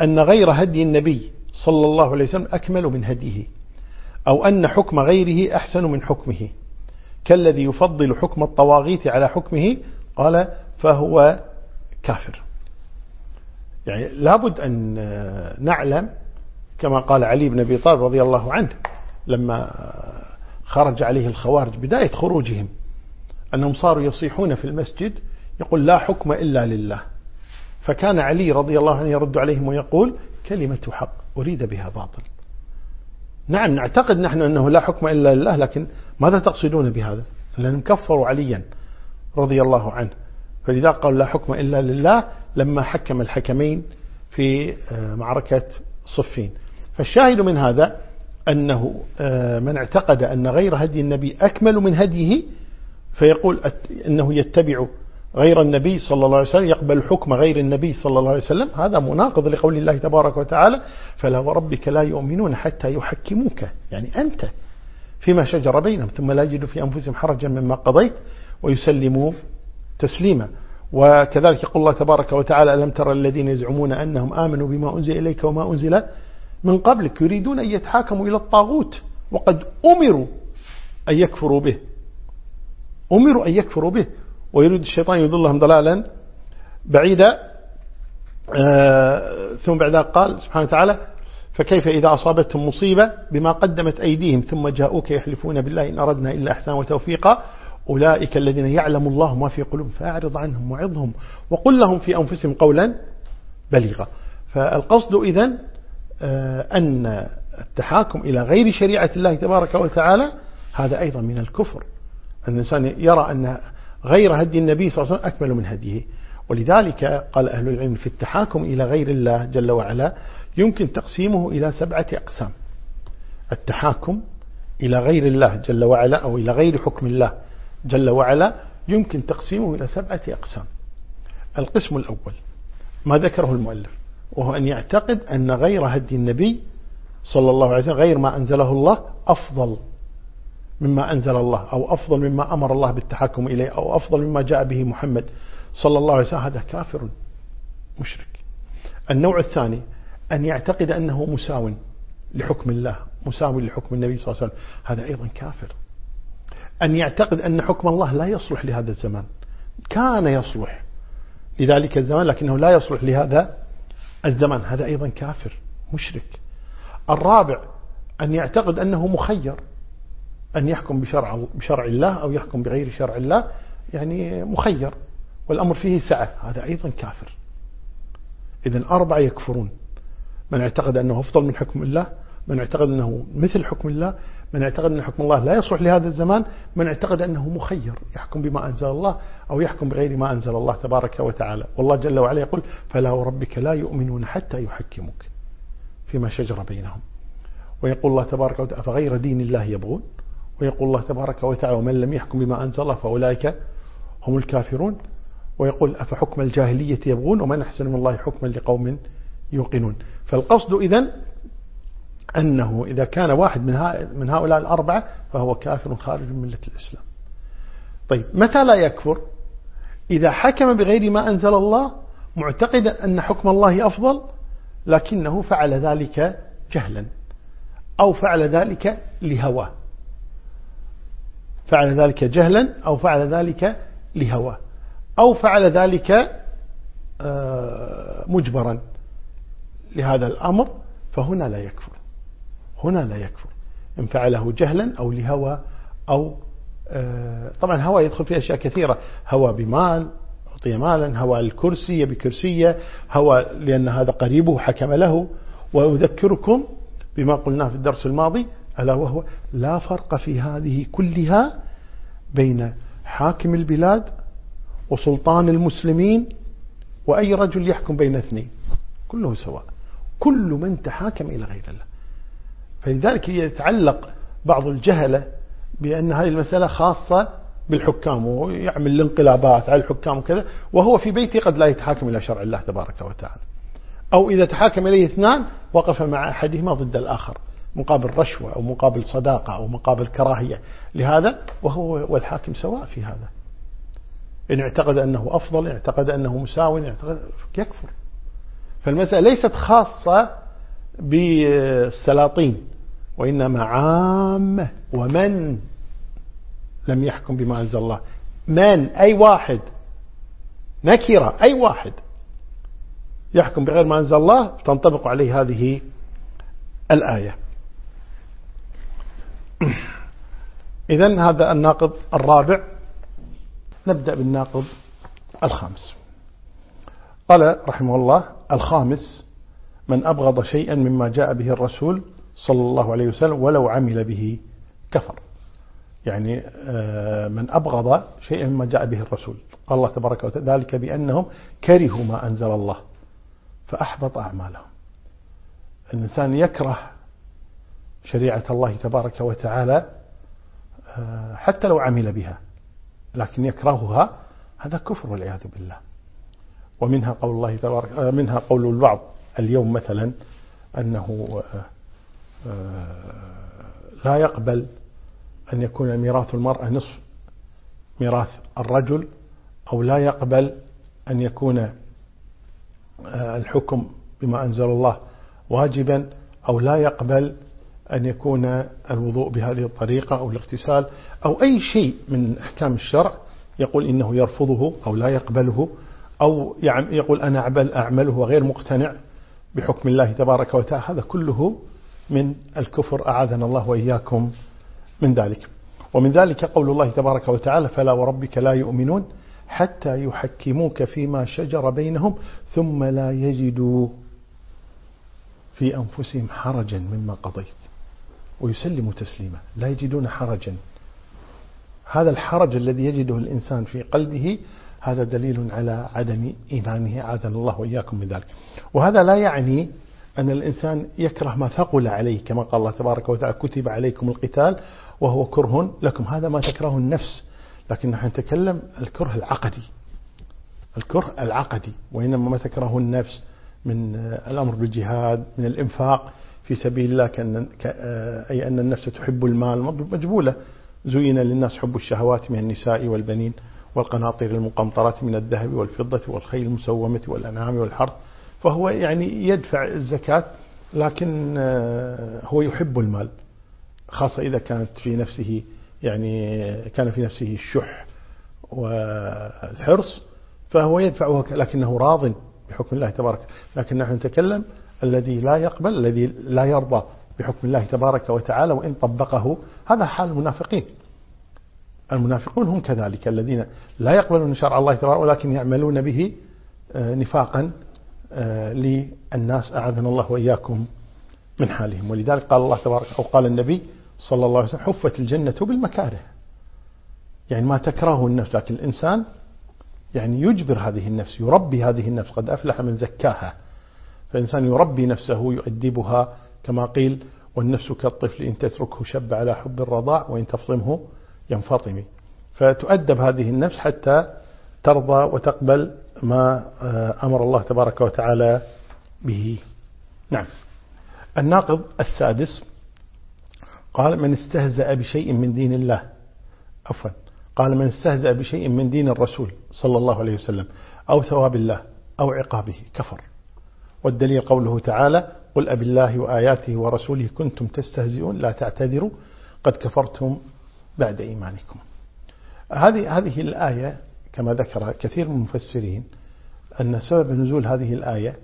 أن غير هدي النبي صلى الله عليه وسلم أكمل من هديه. أو أن حكم غيره أحسن من حكمه. كالذي يفضل حكم الطواغيت على حكمه قال فهو كافر. يعني لابد أن نعلم كما قال علي بن أبي طالب رضي الله عنه لما خرج عليه الخوارج بداية خروجهم أنهم صاروا يصيحون في المسجد يقول لا حكم إلا لله. فكان علي رضي الله عنه يرد عليهم ويقول كلمة حق أريد بها باطل. نعم نعتقد نحن أنه لا حكم إلا لله لكن ماذا تقصدون بهذا؟ لأنهم كفروا عليا رضي الله عنه. فلذا قالوا لا حكم إلا لله لما حكم الحكمين في آه، معركة صفين. فالشاهد من هذا أنه آه، من اعتقد أن غير هدي النبي أكمل من هديه فيقول أنه يتبع غير النبي صلى الله عليه وسلم يقبل حكم غير النبي صلى الله عليه وسلم. هذا مناقض لقول الله تبارك وتعالى فلا وربك لا يؤمنون حتى يحكموك. يعني أنت فيما شجر بينهم ثم لا يجدوا في أنفسهم حرجا مما قضيت ويسلموا تسليما. وكذلك يقول الله تبارك وتعالى ألم ترى الذين يزعمون أنهم آمنوا بما أنزل إليك وما أنزل من قبلك؟ يريدون أن يتحاكموا إلى الطاغوت وقد أمروا أن يكفروا به. أمروا أن يكفروا به. ويريد الشيطان يضلهم ضلالا بعيدا. آه ثم بعد قال سبحانه وتعالى فكيف إذا أصابتهم مصيبة بما قدمت أيديهم ثم جاءوك يحلفون بالله إن أردنا إلا إحسان وتوفيقا أولئك الذين يعلم الله ما في قلوب فأعرض عنهم وعظهم وقل لهم في أنفسهم قولا بليغا. فالقصد إذن آه، أن التحاكم إلى غير شريعة الله تبارك وتعالى هذا أيضا من الكفر. أن الإنسان يرى أن غير هدي النبي صلى الله عليه وسلم أكمل من هديه. ولذلك قال أهل العلم في التحاكم إلى غير الله جل وعلا يمكن تقسيمه إلى سبعة أقسام. التحاكم إلى غير الله جل وعلا أو إلى غير حكم الله جل وعلا يمكن تقسيمه إلى سبعة أقسام. القسم الأول ما ذكره المؤلف وهو أن يعتقد أن غير هدي النبي صلى الله عليه وسلم غير ما أنزله الله أفضل. مما أنزل الله أو أفضل مما أمر الله بالتحكم إليه أو أفضل مما جاء به محمد صلى الله عليه وسلم. هذا كافر مشرك. النوع الثاني أن يعتقد أنه مساو لحكم الله مساو لحكم النبي صلى الله عليه وسلم. هذا أيضا كافر. أن يعتقد أن حكم الله لا يصلح لهذا الزمان. كان يصلح لذلك الزمان لكنه لا يصلح لهذا الزمان. هذا أيضا كافر مشرك. الرابع أن يعتقد أنه مخير. أن يحكم بشرع, بشرع الله أو يحكم بغير شرع الله يعني مخير. والأمر فيه سعة هذا أيضا كافر. إذن أربعة يكفرون. من اعتقد أنه أفضل من حكم الله من اعتقد أنه مثل حكم الله من اعتقد أن حكم الله لا يصلح لهذا الزمان من اعتقد أنه مخير يحكم بما أنزل الله أو يحكم بغير ما أنزل الله تبارك وتعالى. والله جل وعلا يقول فلا وربك لا يؤمنون حتى يحكموك فيما شجر بينهم. ويقول الله تبارك وتعالى فغير دين الله يبغون؟ ويقول الله تبارك وتعالى ومن لم يحكم بما أنزل الله فأولئك هم الكافرون ويقول أفحكم الجاهلية يبغون ومن أحسن من الله حكما لقوم يوقنون فالقصد إذن أنه إذا كان واحد من هؤلاء الأربعة فهو كافر خارج من ملة الإسلام. طيب متى لا يكفر؟ إذا حكم بغير ما أنزل الله معتقدا أن حكم الله أفضل لكنه فعل ذلك جهلا أو فعل ذلك لهواه. فعل ذلك جهلا أو فعل ذلك لهواه أو فعل ذلك آه، مجبرا لهذا الأمر فهنا لا يكفر. هنا لا يكفر. إن فعله جهلا أو لهوى أو آه، طبعا هوى يدخل في أشياء كثيرة. هوى بمال أعطي مالا. هوى الكرسي بكرسية هوى لأن هذا قريبه حكم له. وأذكركم بما قلناه في الدرس الماضي ألا وهو لا فرق في هذه كلها بين حاكم البلاد وسلطان المسلمين وأي رجل يحكم بين اثنين كله سواء كل من تحاكم إلى غير الله. فلذلك يتعلق بعض الجهلة بأن هذه المسألة خاصة بالحكام ويعمل الانقلابات على الحكام وكذا وهو في بيته قد لا يتحاكم إلى شرع الله تبارك وتعالى. أو إذا تحاكم إليه اثنان وقف مع أحدهما ضد الآخر. مقابل رشوة أو مقابل صداقة أو مقابل كراهية لهذا وهو والحاكم سواء في هذا. إن اعتقد أنه أفضل إن اعتقد أنه مساو اعتقد يكفر. فالمسألة ليست خاصة بالسلاطين وإنما عامة. ومن لم يحكم بما أنزل الله؟ من؟ أي واحد؟ نكرة. أي واحد يحكم بغير ما أنزل الله؟ تنطبق عليه هذه الآية. إذا هذا الناقض الرابع. نبدأ بالناقض الخامس. قال رحمه الله الخامس من أبغض شيئا مما جاء به الرسول صلى الله عليه وسلم ولو عمل به كفر. يعني آه، من أبغض شيئا مما جاء به الرسول. قال الله تبارك وتعالى ذلك بأنهم كرهوا ما أنزل الله فأحبط أعمالهم. الإنسان يكره شريعة الله تبارك وتعالى آه، حتى لو عمل بها لكن يكرهها هذا كفر والعياذ بالله. ومنها قول الله تبارك آه، منها قول البعض اليوم مثلا أنه لا يقبل أن يكون ميراث المرأة نصف ميراث الرجل أو لا يقبل أن يكون آه، الحكم بما أنزل الله واجبا أو لا يقبل أن يكون الوضوء بهذه الطريقة أو الاغتسال أو أي شيء من أحكام الشرع يقول إنه يرفضه أو لا يقبله أو يقول أنا أعمله وغير مقتنع بحكم الله تبارك وتعالى. هذا كله من الكفر. أعاذنا الله وإياكم من ذلك. ومن ذلك قول الله تبارك وتعالى فلا وربك لا يؤمنون حتى يحكموك فيما شجر بينهم ثم لا يجدوا في أنفسهم حرجا مما قضيت. ويسلموا تسليما لا يجدون حرجا. هذا الحرج الذي يجده الإنسان في قلبه هذا دليل على عدم إيمانه عاذنا الله وإياكم من ذلك. وهذا لا يعني أن الإنسان يكره ما ثقل عليه كما قال الله تبارك وتعالى كتب عليكم القتال وهو كره لكم. هذا ما تكره النفس. لكن نحن نتكلم الكره العقدي. الكره العقدي وإنما ما تكره النفس من الأمر بالجهاد من الإنفاق في سبيل الله كأن أي أن النفس تحب المال. مجبولة. زين للناس حب الشهوات من النساء والبنين والقناطير المقنطرة من الذهب والفضة والخيل المسومة والأنعام والحرث. فهو يعني يدفع الزكاة لكن هو يحب المال. خاصة إذا كانت في نفسه يعني كان في نفسه الشح والحرص فهو يدفعه لكنه راض بحكم الله تبارك. لكن نحن نتكلم الذي لا يقبل الذي لا يرضى بحكم الله تبارك وتعالى وإن طبقه. هذا حال المنافقين. المنافقون هم كذلك الذين لا يقبلون شرع الله تبارك ولكن يعملون به آه، نفاقا آه، للناس. أعاذنا الله وإياكم من حالهم. ولذلك قال الله تبارك أو قال النبي صلى الله عليه وسلم حفت الجنة بالمكاره. يعني ما تكرهه النفس لكن الإنسان يعني يجبر هذه النفس يربي هذه النفس. قد أفلح من زكاها. فالإنسان يربي نفسه يؤدبها كما قيل والنفس كالطفل إن تتركه شب على حب الرضاع وإن تفطمه ينفطم. فتؤدب هذه النفس حتى ترضى وتقبل ما آه، أمر الله تبارك وتعالى به. نعم. الناقض السادس قال من استهزأ بشيء من دين الله. عفوا. قال من استهزأ بشيء من دين الرسول صلى الله عليه وسلم أو ثواب الله أو عقابه. كفر. والدليل قوله تعالى قل أب الله وآياته ورسوله كنتم تستهزئون لا تعتذروا قد كفرتم بعد إيمانكم. هذه هذه الآية كما ذكر كثير من المفسرين أن سبب نزول هذه الآية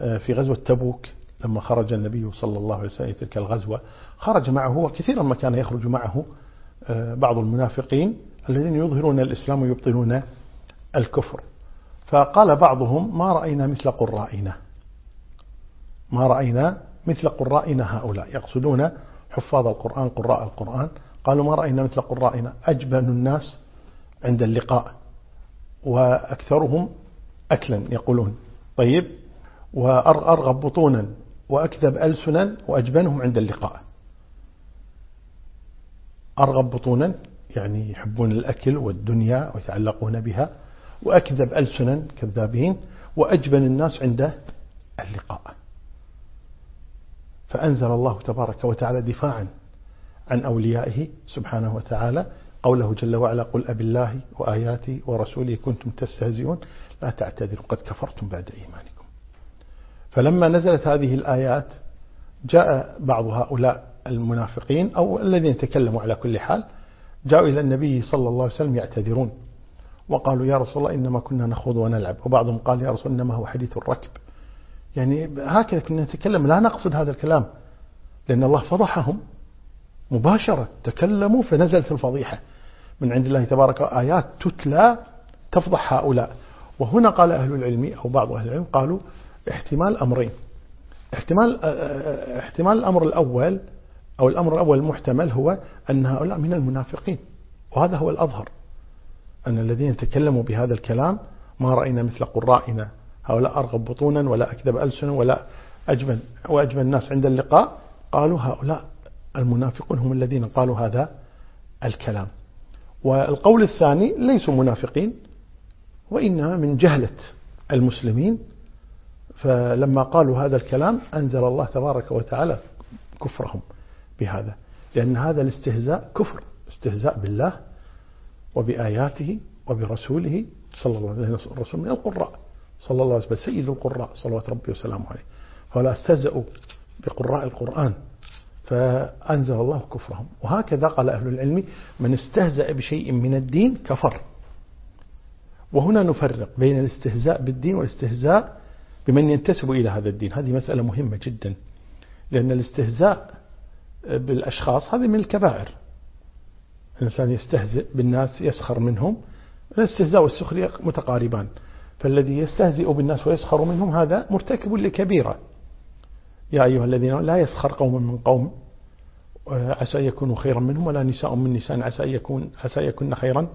آه، في غزوة تبوك لما خرج النبي صلى الله عليه وسلم تلك الغزوة خرج معه وكثيرا ما كان يخرج معه آه، بعض المنافقين الذين يظهرون الإسلام ويبطلون الكفر. فقال بعضهم ما رأينا مثل قرائنا. ما رأينا مثل قرائنا هؤلاء. يقصدون حفاظ القرآن قراء القرآن. قالوا ما رأينا مثل قرائنا. أجبن الناس عند اللقاء وأكثرهم أكلا يقولون. طيب وأرغب بطونا وأكذب ألسنا وأجبنهم عند اللقاء. أرغب بطونا يعني يحبون الأكل والدنيا ويتعلقون بها وأكذب ألسنا كذابين وأجبن الناس عنده اللقاء. فأنزل الله تبارك وتعالى دفاعا عن أوليائه سبحانه وتعالى. قوله جل وعلا قل أب الله وآياتي ورسوله كنتم تستهزئون. لا تعتذروا قد كفرتم بعد إيمانكم. فلما نزلت هذه الآيات جاء بعض هؤلاء المنافقين أو الذين تكلموا على كل حال جاءوا إلى النبي صلى الله عليه وسلم يعتذرون. وقالوا يا رسول الله إنما كنا نخوض ونلعب. وبعضهم قال يا رسول إنما هو حديث الركب. يعني هكذا كنا نتكلم. لا نقصد هذا الكلام لأن الله فضحهم مباشرة تكلموا فنزلت الفضيحة. من عند الله تبارك آيات تتلى تفضح هؤلاء. وهنا قال أهل العلم أو بعض أهل العلم قالوا احتمال أمرين. احتمال احتمال الأمر الأول أو الأمر الأول المحتمل هو أن هؤلاء من المنافقين. وهذا هو الأظهر أن الذين تكلموا بهذا الكلام ما رأينا مثل قرائنا. هؤلاء أرغب بطونا ولا أكذب ألسنا ولا أجمل وأجمل الناس عند اللقاء قالوا هؤلاء المنافقون هم الذين قالوا هذا الكلام. والقول الثاني ليسوا منافقين وإنما من جهلة المسلمين. فلما قالوا هذا الكلام أنزل الله تبارك وتعالى كفرهم بهذا لأن هذا الاستهزاء كفر استهزاء بالله وبآياته وبرسوله صلى الله عليه وسلم من القراء. صلى الله عليه وسلم سيد القراء صلوات ربي وسلامه عليه. فلا استهزأوا بقراء القرآن فأنزل الله كفرهم. وهكذا قال أهل العلم من استهزأ بشيء من الدين كفر. وهنا نفرق بين الاستهزاء بالدين والاستهزاء بمن ينتسب إلى هذا الدين. هذه مسألة مهمة جدا لأن الاستهزاء بالأشخاص هذه من الكبائر. الإنسان يستهزئ بالناس يسخر منهم الاستهزاء والسخرية متقاربان. فالذي يستهزئ بالناس ويسخر منهم هذا مرتكب لكبيرة. يا أيها الذين لا يسخر قوم من قوم عسى يكونوا خيرا منهم ولا نساء من نساء عسى يكون عسى يكون خيرا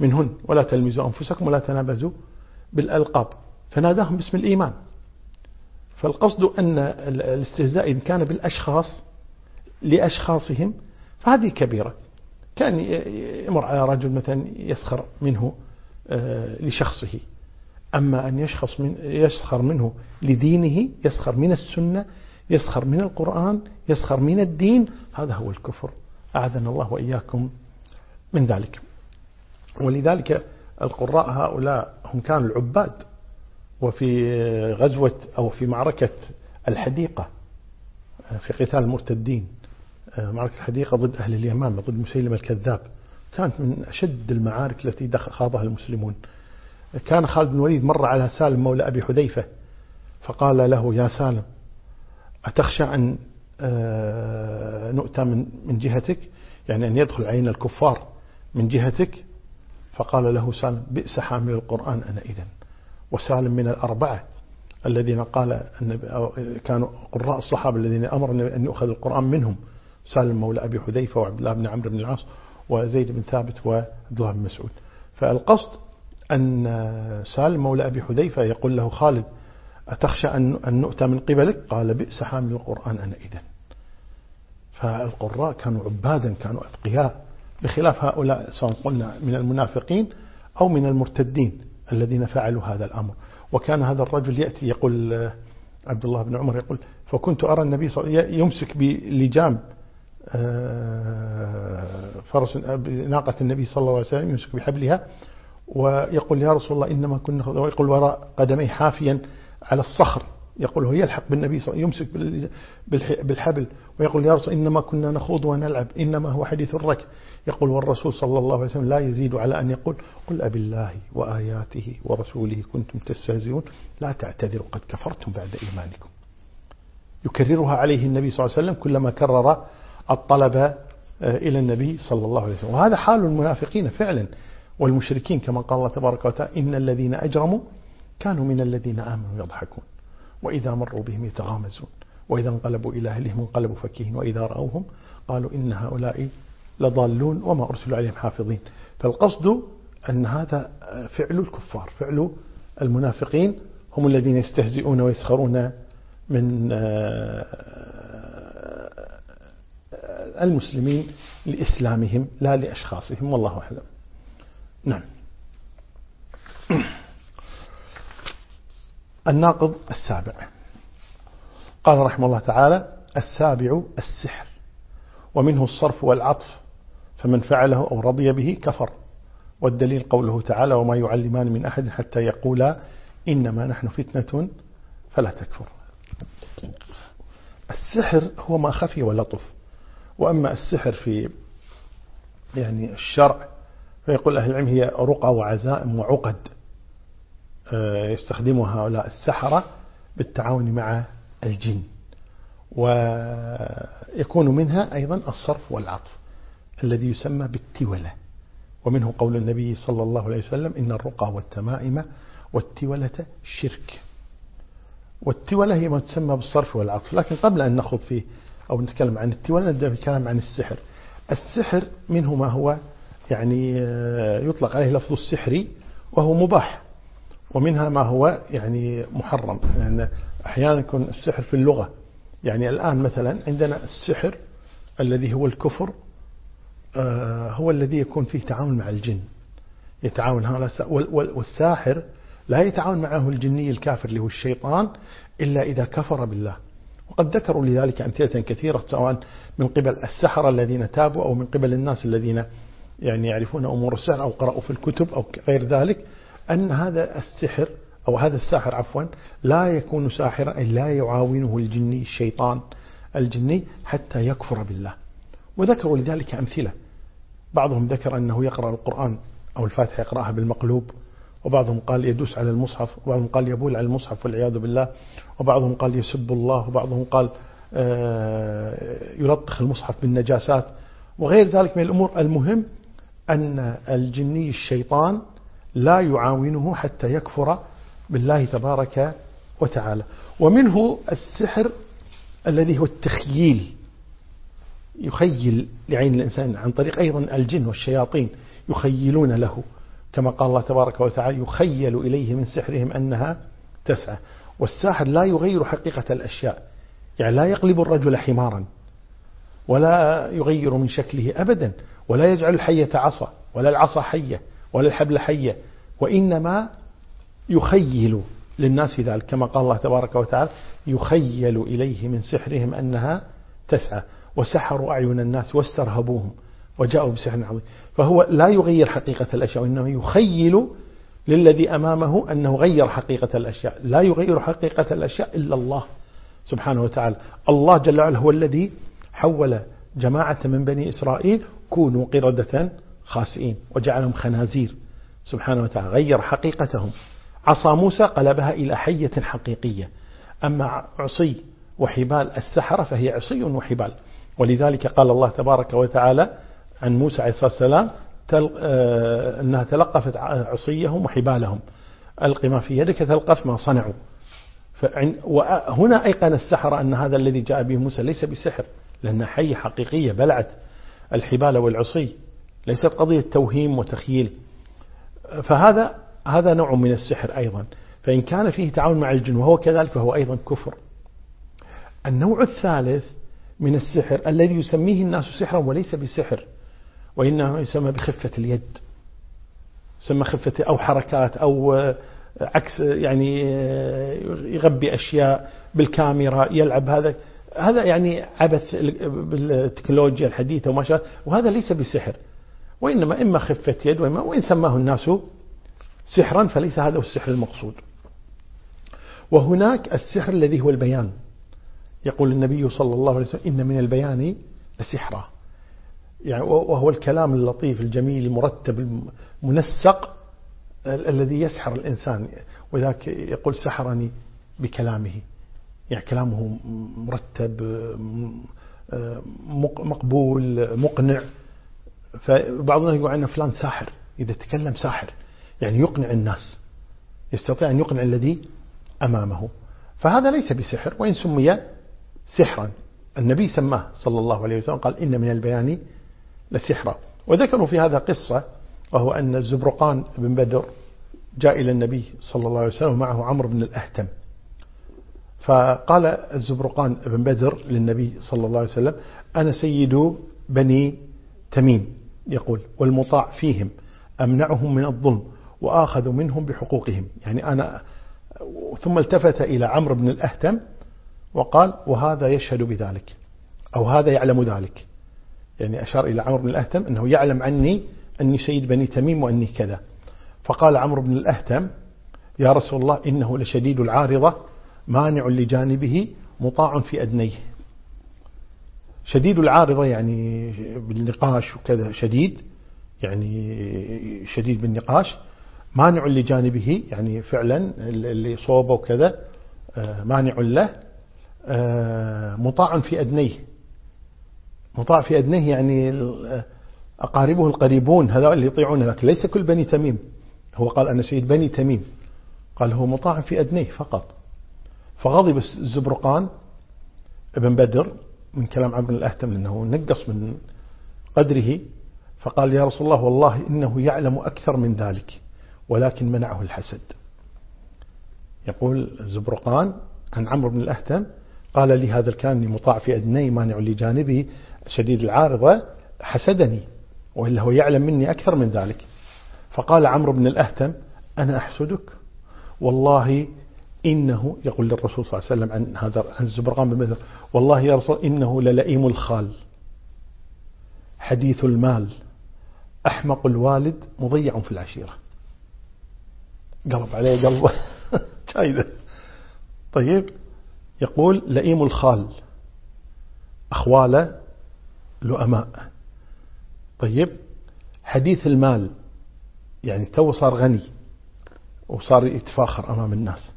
منهن. ولا تلمزوا أنفسكم ولا تنابزوا بالألقاب. فناداهم باسم الإيمان. فالقصد أن الاستهزاء إن كان بالأشخاص لأشخاصهم فهذه كبيرة. كان يمر على رجل مثلا يسخر منه آه، لشخصه. أما أن يشخص من يسخر منه لدينه يسخر من السنة يسخر من القرآن يسخر من الدين هذا هو الكفر. أعاذنا الله وإياكم من ذلك. ولذلك القراء هؤلاء هم كانوا العباد وفي غزوة أو في معركة الحديقة في قتال المرتدين معركة الحديقة ضد أهل اليمامة ضد مسيلم الكذاب. كانت من أشد المعارك التي خاضها المسلمون. كان خالد بن الوليد مر على سالم مولى أبي حذيفة فقال له يا سالم أتخشى أن آه، نؤتى من جهتك؟ يعني أن يدخل عين الكفار من جهتك؟ فقال له سالم بئس حامل القرآن أنا إذن. وسالم من الأربعة الذين قال كانوا قراء الصحابة الذين أمر أن يؤخذ القرآن منهم سالم مولى أبي حذيفة وعبد الله بن عمرو بن العاص وزيد بن ثابت وعبد الله بن مسعود. فالقصد أن سالم مولى أبي حذيفة يقول له خالد أتخشى أن نؤتى من قبلك؟ قال بئس حامل القرآن أنا إذن. فالقراء كانوا عبادا كانوا أتقياء بخلاف هؤلاء سواء قلنا من المنافقين أو من المرتدين الذين فعلوا هذا الأمر. وكان هذا الرجل يأتي يقول عبد الله بن عمر يقول فكنت أرى النبي صلى الله عليه وسلم يمسك بلجام آه، فرس ناقة النبي صلى الله عليه وسلم يمسك بحبلها ويقول يا رسول الله إنما كنا ويقول وراء قدمي حافيا على الصخر. يقول هو يلحق بالنبي صلى الله عليه وسلم يمسك بالحبل. ويقول يا رسول إنما كنا نخوض ونلعب إنما هو حديث الركب. يقول والرسول صلى الله عليه وسلم لا يزيد على أن يقول قل أبي الله وآياته ورسوله كنتم تستهزئون لا تعتذروا قد كفرتم بعد إيمانكم. يكررها عليه النبي صلى الله عليه وسلم كلما كرر الطلب آه، إلى النبي صلى الله عليه وسلم. وهذا حال المنافقين فعلا. والمشركين كما قال الله تبارك وتعالى إن الذين أجرموا كانوا من الذين آمنوا يضحكون وإذا مروا بهم يتغامزون وإذا انقلبوا إلى أهلهم انقلبوا فكيهين وإذا رأوهم قالوا إن هؤلاء لضالون وما أرسلوا عليهم حافظين فالقصد أن هذا فعل الكفار فعل المنافقين هم الذين يستهزئون ويسخرون من المسلمين لإسلامهم لا لأشخاصهم والله أعلم. نعم. الناقض السابع. قال رحمه الله تعالى السابع السحر. ومنه الصرف والعطف فمن فعله أو رضي به كفر. والدليل قوله تعالى وما يعلمان من أحد حتى يقولا إنما نحن فتنة فلا تكفر. السحر هو ما خفي ولطف. وأما السحر في يعني الشرع فيقول أهل العلم هي رقى وعزائم وعقد آه، يستخدمها هؤلاء السحرة بالتعاون مع الجن ويكون منها أيضا الصرف والعطف الذي يسمى بالتولة ومنه قول النبي صلى الله عليه وسلم إن الرقى والتمائم والتولة شرك. والتولة هي ما تسمى بالصرف والعطف لكن قبل أن نخوض فيه أو نتكلم عن التولة نبدأ بالكلام عن السحر. السحر منه ما هو يعني آه، يطلق عليه لفظ السحري وهو مباح. ومنها ما هو يعني محرم. يعني أحيانا يكون السحر في اللغة. يعني الآن مثلا عندنا السحر الذي هو الكفر آه، هو الذي يكون فيه تعاون مع الجن. يتعاون هؤلاء والساحر لا يتعاون معه الجني الكافر اللي هو الشيطان إلا إذا كفر بالله. وقد ذكروا لذلك أمثلة كثيرة سواء من قبل السحرة الذين تابوا أو من قبل الناس الذين يعني يعرفون أمور السحر أو قرأوا في الكتب أو غير ذلك أن هذا السحر أو هذا الساحر عفوا لا يكون ساحرا أي لا يعاونه الجني الشيطان الجني حتى يكفر بالله. وذكروا لذلك أمثلة. بعضهم ذكر أنه يقرأ القرآن أو الفاتحة يقرأها بالمقلوب وبعضهم قال يدوس على المصحف وبعضهم قال يبول على المصحف والعياذ بالله. وبعضهم قال يسب الله وبعضهم قال آه، يلطخ المصحف بالنجاسات وغير ذلك من الأمور. المهم أن الجني الشيطان لا يعاونه حتى يكفر بالله تبارك وتعالى. ومنه السحر الذي هو التخييل يخيل لعين الإنسان عن طريق أيضا الجن والشياطين يخيلون له كما قال الله تبارك وتعالى يخيل إليه من سحرهم أنها تسعى والساحر لا يغير حقيقة الأشياء يعني لا يقلب الرجل حمارا ولا يغير من شكله أبدا. ولا يجعل الحية عصا ولا العصا حية ولا الحبل حية وإنما يخيل للناس ذلك كما قال الله تبارك وتعالى يخيل إليه من سحرهم أنها تسعى وسحروا أعين الناس واسترهبوهم وجاءوا بسحر عظيم. فهو لا يغير حقيقة الأشياء وإنما يخيل للذي أمامه أنه غير حقيقة الأشياء. لا يغير حقيقة الأشياء إلا الله سبحانه وتعالى. الله جل وعلا هو الذي حول جماعة من بني إسرائيل كونوا قردة خاسئين وجعلهم خنازير. سبحانه وتعالى غير حقيقتهم. عصا موسى قلبها إلى حية حقيقية. أما عصي وحبال السحرة فهي عصي وحبال. ولذلك قال الله تبارك وتعالى عن موسى عليه الصلاة والسلام آه، أنها تلقفت عصيهم وحبالهم. ألق ما في يدك تلقف ما صنعوا. وهنا أيقن السحرة أن هذا الذي جاء به موسى ليس بسحر لأنها حية حقيقية بلعت. الحبال والعصي ليست قضية توهيم وتخييل. فهذا هذا نوع من السحر أيضا. فإن كان فيه تعاون مع الجن وهو كذلك فهو أيضا كفر. النوع الثالث من السحر الذي يسميه الناس سحرا وليس بسحر وإنما يسمى بخفة اليد. يسمى خفة أو حركات أو عكس يعني يغبي أشياء بالكاميرا يلعب هذا. هذا يعني عبث بالتكنولوجيا الحديثة وما شاء وهذا ليس بسحر وإنما إما خفة يد وإما وإن سماه الناس سحرا فليس هذا هو السحر المقصود. وهناك السحر الذي هو البيان. يقول النبي صلى الله عليه وسلم إن من البيان لسحرا. يعني وهو الكلام اللطيف الجميل المرتب المنسق الذي يسحر الإنسان. وذاك يقول سحرني بكلامه. يعني كلامه مرتب مقبول مقنع. فبعضنا يقول عنه فلان ساحر. إذا تكلم ساحر يعني يقنع الناس. يستطيع أن يقنع الذي أمامه. فهذا ليس بسحر وإن سمي سحرا. النبي سماه صلى الله عليه وسلم قال إن من البيان لسحرا وذكروا في هذا قصة وهو أن الزبرقان بن بدر جاء إلى النبي صلى الله عليه وسلم معه عمرو بن الأهتم. فقال الزبرقان بن بدر للنبي صلى الله عليه وسلم أنا سيد بني تميم يقول والمطاع فيهم أمنعهم من الظلم وآخذ منهم بحقوقهم. يعني أنا ثم التفت إلى عمرو بن الأهتم وقال وهذا يشهد بذلك أو هذا يعلم ذلك. يعني أشار إلى عمرو بن الأهتم أنه يعلم عني أني سيد بني تميم وأني كذا. فقال عمرو بن الأهتم يا رسول الله إنه لشديد العارضة مانع لجانبه مطاع في أدنيه. شديد العارضة يعني بالنقاش وكذا شديد يعني شديد بالنقاش. مانع لجانبه يعني فعلا اللي صوبه وكذا آه، مانع له آه، مطاع في أدنيه. مطاع في أدنيه يعني أقاربه القريبون هذا اللي يطيعون لك ليس كل بني تميم. هو قال أنا سيد بني تميم. قال هو مطاع في أدنيه فقط. فغضب الزبرقان ابن بدر من كلام عمرو الأهتم لأنه نقص من قدره فقال يا رسول الله والله إنه يعلم أكثر من ذلك ولكن منعه الحسد. يقول الزبرقان عن عمرو بن الأهتم قال لي هذا الكان مطاع في أدني مانع لجانبه شديد العارضة حسدني وإلا هو يعلم مني أكثر من ذلك. فقال عمرو بن الأهتم أنا أحسدك والله إنه يقول للرسول صلى الله عليه وسلم عن هذا عن الزبرقان بن بدر والله يا رسول إنه للئيم الخال حديث المال أحمق الوالد مضيع في العشيرة. قلب عليه قلبه جايدة طيب يقول لئيم الخال أخواله لؤماء. طيب حديث المال يعني تو صار غني وصار يتفاخر أمام الناس.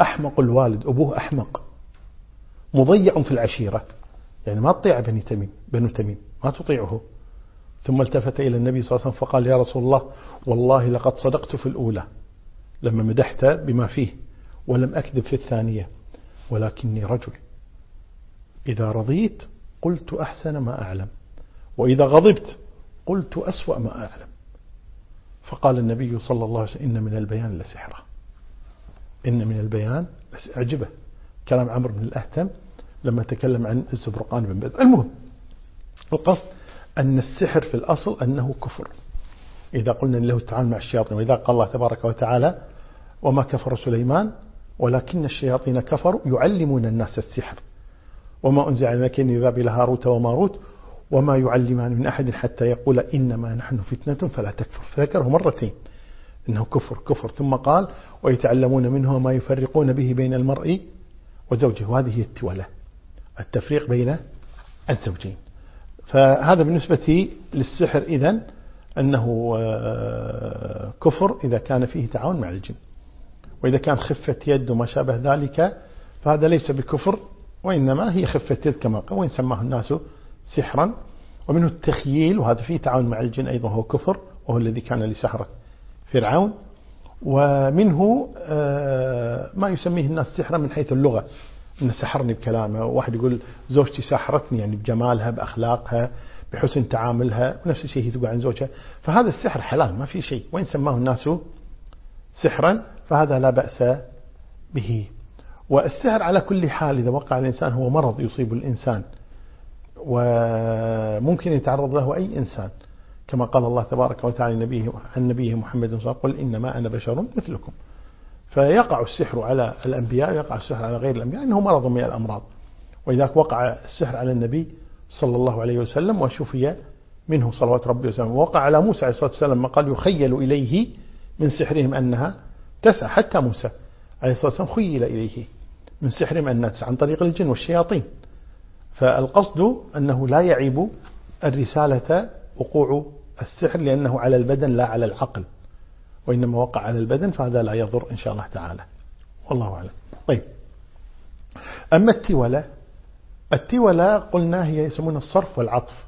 أحمق الوالد أبوه أحمق. مضيع في العشيرة. يعني ما تطيع بني تميم بنو تميم ما تطيعه. ثم التفت إلى النبي صلى الله عليه وسلم فقال يا رسول الله والله لقد صدقت في الأولى لما مدحت بما فيه ولم أكذب في الثانية ولكني رجل. إذا رضيت قلت أحسن ما أعلم وإذا غضبت قلت أسوأ ما أعلم. فقال النبي صلى الله عليه وسلم إن من البيان لسحرة. إن من البيان أعجبه. كلام عمرو بن الأهتم لما تكلم عن الزبرقان بن بدر المهم القصد أن السحر في الأصل أنه كفر. إذا قلنا له التعامل مع الشياطين وإذا قال الله تبارك وتعالى وما كفر سليمان ولكن الشياطين كفروا يعلمون الناس السحر. وما أنزل على مكين بابل هاروت وماروت وما يعلمان من أحد حتى يقول إنما نحن فتنة فلا تكفر. فذكره مرتين. إنه كفر كفر. ثم قال ويتعلمون منه ما يفرقون به بين المرء وزوجه. وهذه هي التولة التفريق بين الزوجين. فهذا بالنسبة للسحر إذن أنه آه، كفر إذا كان فيه تعاون مع الجن. وإذا كان خفة يد وما شابه ذلك فهذا ليس بكفر وإنما هي خفة يد كما قال وإن سماه الناس سحرا. ومنه التخييل وهذا فيه تعاون مع الجن أيضا هو كفر وهو الذي كان لسحرة فرعون ومنه آه، ما يسميه الناس سحرا من حيث اللغة. إن سحرني بكلامه واحد يقول زوجتي سحرتني يعني بجمالها بأخلاقها بحسن تعاملها ونفس الشيء هي تقول عن زوجها. فهذا السحر حلال ما في شيء. وإن سماه الناس سحرا فهذا لا بأس به. والسحر على كل حال إذا وقع الإنسان هو مرض يصيب الإنسان وممكن يتعرض له أي إنسان. كما قال الله تبارك وتعالى نبيه عن نبيه محمد صلى الله عليه وسلم قل إنما أنا بشر مثلكم. فيقع السحر على الأنبياء ويقع السحر على غير الأنبياء إنه مرض من الأمراض. وإذا وقع السحر على النبي صلى الله عليه وسلم وشفي منه صلوات ربي وسلم ووقع على موسى عليه الصلاة والسلام ما قال يخيل إليه من سحرهم أنها تسعى حتى موسى عليه الصلاة والسلام خيل إليه من سحرهم أنها تسعى عن طريق الجن والشياطين. فالقصد أنه لا يعيب الرسالة وقوع السحر لأنه على البدن لا على العقل وإنما وقع على البدن فهذا لا يضر إن شاء الله تعالى. والله أعلم. طيب. أما التولة التولة قلنا هي يسمونها الصرف والعطف.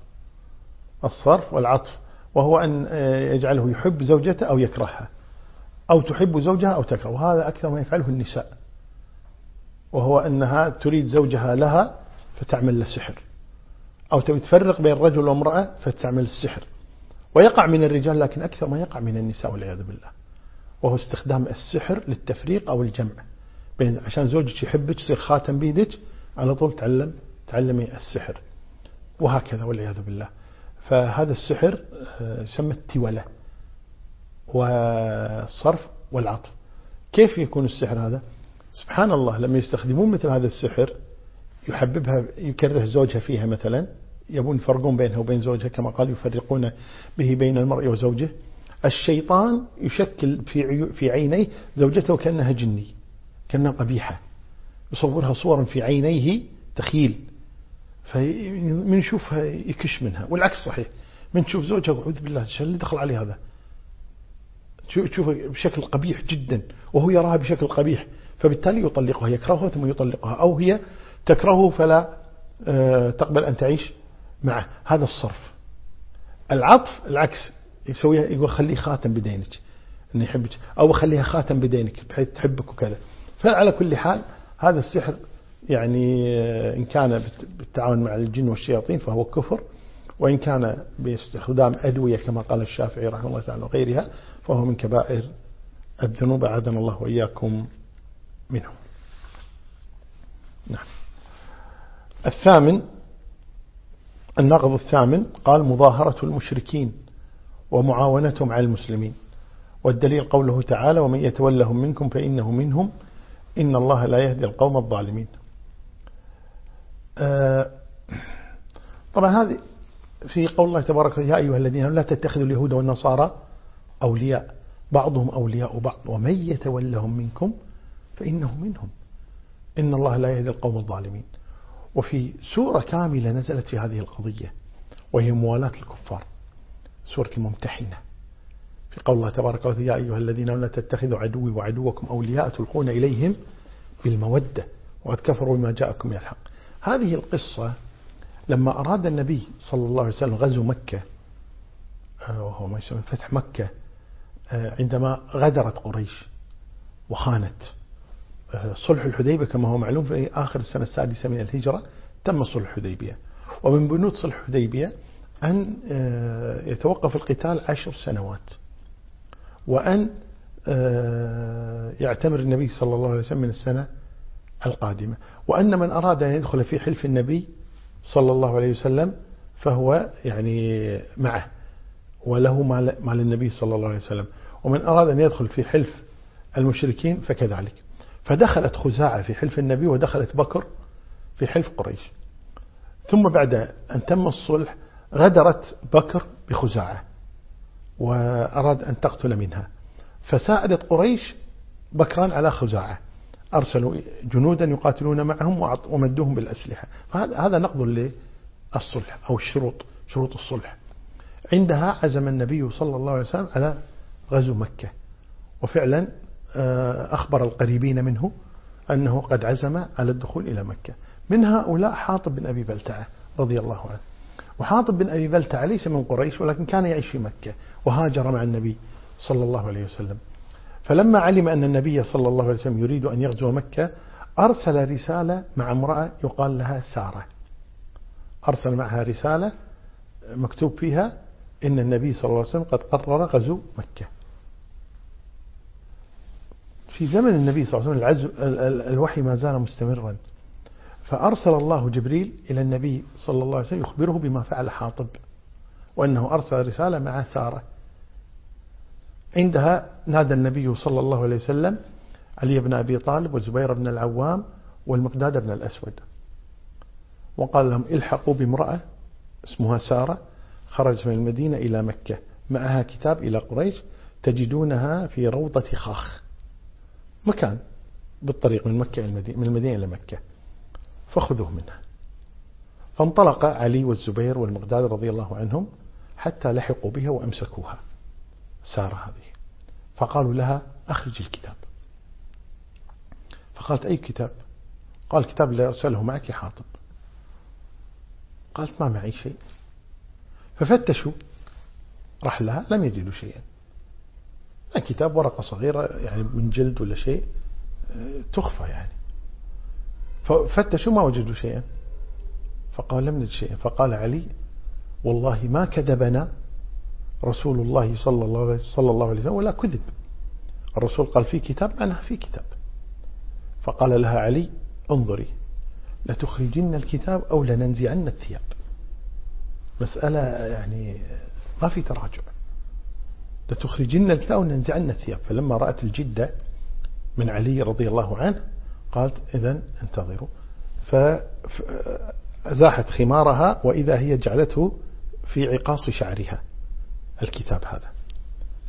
الصرف والعطف وهو أن يجعله يحب زوجته أو يكرهها أو تحب زوجها أو تكره وهذا أكثر ما يفعله النساء. وهو أنها تريد زوجها لها فتعمل له سحر. أو تبي تفرق بين رجل وامرأة فتعمل السحر. ويقع من الرجال لكن أكثر ما يقع من النساء والعياذ بالله. وهو استخدام السحر للتفريق أو الجمع بين عشان زوجك يحبك يصير خاتم بيدك على طول تعلم تعلمي السحر. وهكذا والعياذ بالله. فهذا السحر آه، يسمى التولة والصرف والعطف. كيف يكون السحر هذا؟ سبحان الله لما يستخدمون مثل هذا السحر يحببها يكره زوجها فيها مثلا يبون يفرقون بينها وبين زوجها كما قال يفرقون به بين المرء وزوجه. الشيطان يشكل في في عينيه زوجته كأنها جني كأنها قبيحة يصورها صورا في عينيه تخيل. فمن يشوفها يكش منها والعكس صحيح. من تشوف زوجها أعوذ بالله اللي دخل عليه هذا؟ تشوفه بشكل قبيح جدا وهو يراها بشكل قبيح فبالتالي يطلقها يكرهها ثم يطلقها أو هي تكرهه فلا آه، تقبل أن تعيش معه هذا الصرف. العطف العكس يسويها يقول خليه خاتم بدينك. إنه يحبك. أو خليها خاتم بدينك بحيث تحبك وكذا. فعلى كل حال هذا السحر يعني إن كان بالتعاون مع الجن والشياطين فهو كفر. وإن كان باستخدام أدوية كما قال الشافعي رحمه الله تعالى وغيرها فهو من كبائر الذنوب أعاذنا الله وإياكم منه نعم. الثامن النقض الثامن قال مظاهرة المشركين ومعاونتهم على المسلمين. والدليل قوله تعالى ومن يتولهم منكم فإنه منهم. إن الله لا يهدي القوم الظالمين. آه، طبعا هذه في قول الله تبارك يا أيها الذين لا تتخذوا اليهود والنصارى أولياء. بعضهم أولياء بعض. ومن يتولهم منكم فإنه منهم. إن الله لا يهدي القوم الظالمين. وفي سورة كاملة نزلت في هذه القضية وهي موالاة الكفار سورة الممتحنة. في قول الله تبارك وتعالى يا أيها الذين لا تتخذوا عدوي وعدوكم أولياء تلقون إليهم بالمودة وقد كفروا بما جاءكم من الحق. هذه القصة لما أراد النبي صلى الله عليه وسلم غزو مكة آه، وهو ما يسمى فتح مكة آه، عندما غدرت قريش وخانت. صلح الحديبية كما هو معلوم في آخر السنة السادسة من الهجرة تم صلح الحديبية. ومن بنود صلح الحديبية أن يتوقف القتال عشر سنوات. وأن يعتمر النبي صلى الله عليه وسلم من السنة القادمة. وأن من أراد أن يدخل في حلف النبي صلى الله عليه وسلم فهو يعني معه وله مع النبي صلى الله عليه وسلم. ومن أراد أن يدخل في حلف المشركين فكذلك. فدخلت خزاعة في حلف النبي ودخلت بكر في حلف قريش. ثم بعد أن تم الصلح غدرت بكر بخزاعة وأراد أن تقتل منها. فساعدت قريش بكرا على خزاعة. أرسلوا جنودا يقاتلون معهم ومدوهم بالأسلحة. فهذا نقض للصلح أو الشروط شروط الصلح. عندها عزم النبي صلى الله عليه وسلم على غزو مكة. وفعلا أخبر القريبين منه أنه قد عزم على الدخول إلى مكة. من هؤلاء حاطب بن أبي بلتعة رضي الله عنه. وحاطب بن أبي بلتعة ليس من قريش ولكن كان يعيش في مكة وهاجر مع النبي صلى الله عليه وسلم. فلما علم أن النبي صلى الله عليه وسلم يريد أن يغزو مكة أرسل رسالة مع امرأة يقال لها سارة. أرسل معها رسالة مكتوب فيها إن النبي صلى الله عليه وسلم قد قرر غزو مكة. في زمن النبي صلى الله عليه وسلم الوحي ما زال مستمرا. فأرسل الله جبريل إلى النبي صلى الله عليه وسلم يخبره بما فعل حاطب وأنه أرسل رسالة مع سارة. عندها نادى النبي صلى الله عليه وسلم علي بن أبي طالب وزبير بن العوام والمقداد بن الأسود. وقال لهم إلحقوا بامرأة اسمها سارة خرجت من المدينة إلى مكة معها كتاب إلى قريش تجدونها في روضة خاخ. مكان بالطريق من مكة إلى المدينة من المدينة إلى مكة. فخذوه منها. فانطلق علي والزبير والمقداد رضي الله عنهم حتى لحقوا بها وأمسكوها. سارة هذه. فقالوا لها أخرج الكتاب. فقالت أي كتاب؟ قال الكتاب اللي أرسله معك حاطب. قالت ما معي شيء. ففتشوا. راح لها لم يجدوا شيئا. كتاب ورقة صغيرة يعني من جلد ولا شيء تخفى يعني. ففتشوا ما وجدوا شيئا؟ فقال لم نجد شيئا. فقال علي والله ما كذبنا رسول الله صلى الله صلى الله عليه وسلم ولا كذب. الرسول قال في كتاب معناه في كتاب. فقال لها علي انظري لتخرجن الكتاب أو لننزعن الثياب. مسألة يعني ما في تراجع. لتخرجن الكتاب لننزعن الثياب. فلما رأت الجدة من علي رضي الله عنه قالت إذا انتظروا. فزاحت خمارها وإذا هي جعلته في عقاص شعرها الكتاب هذا.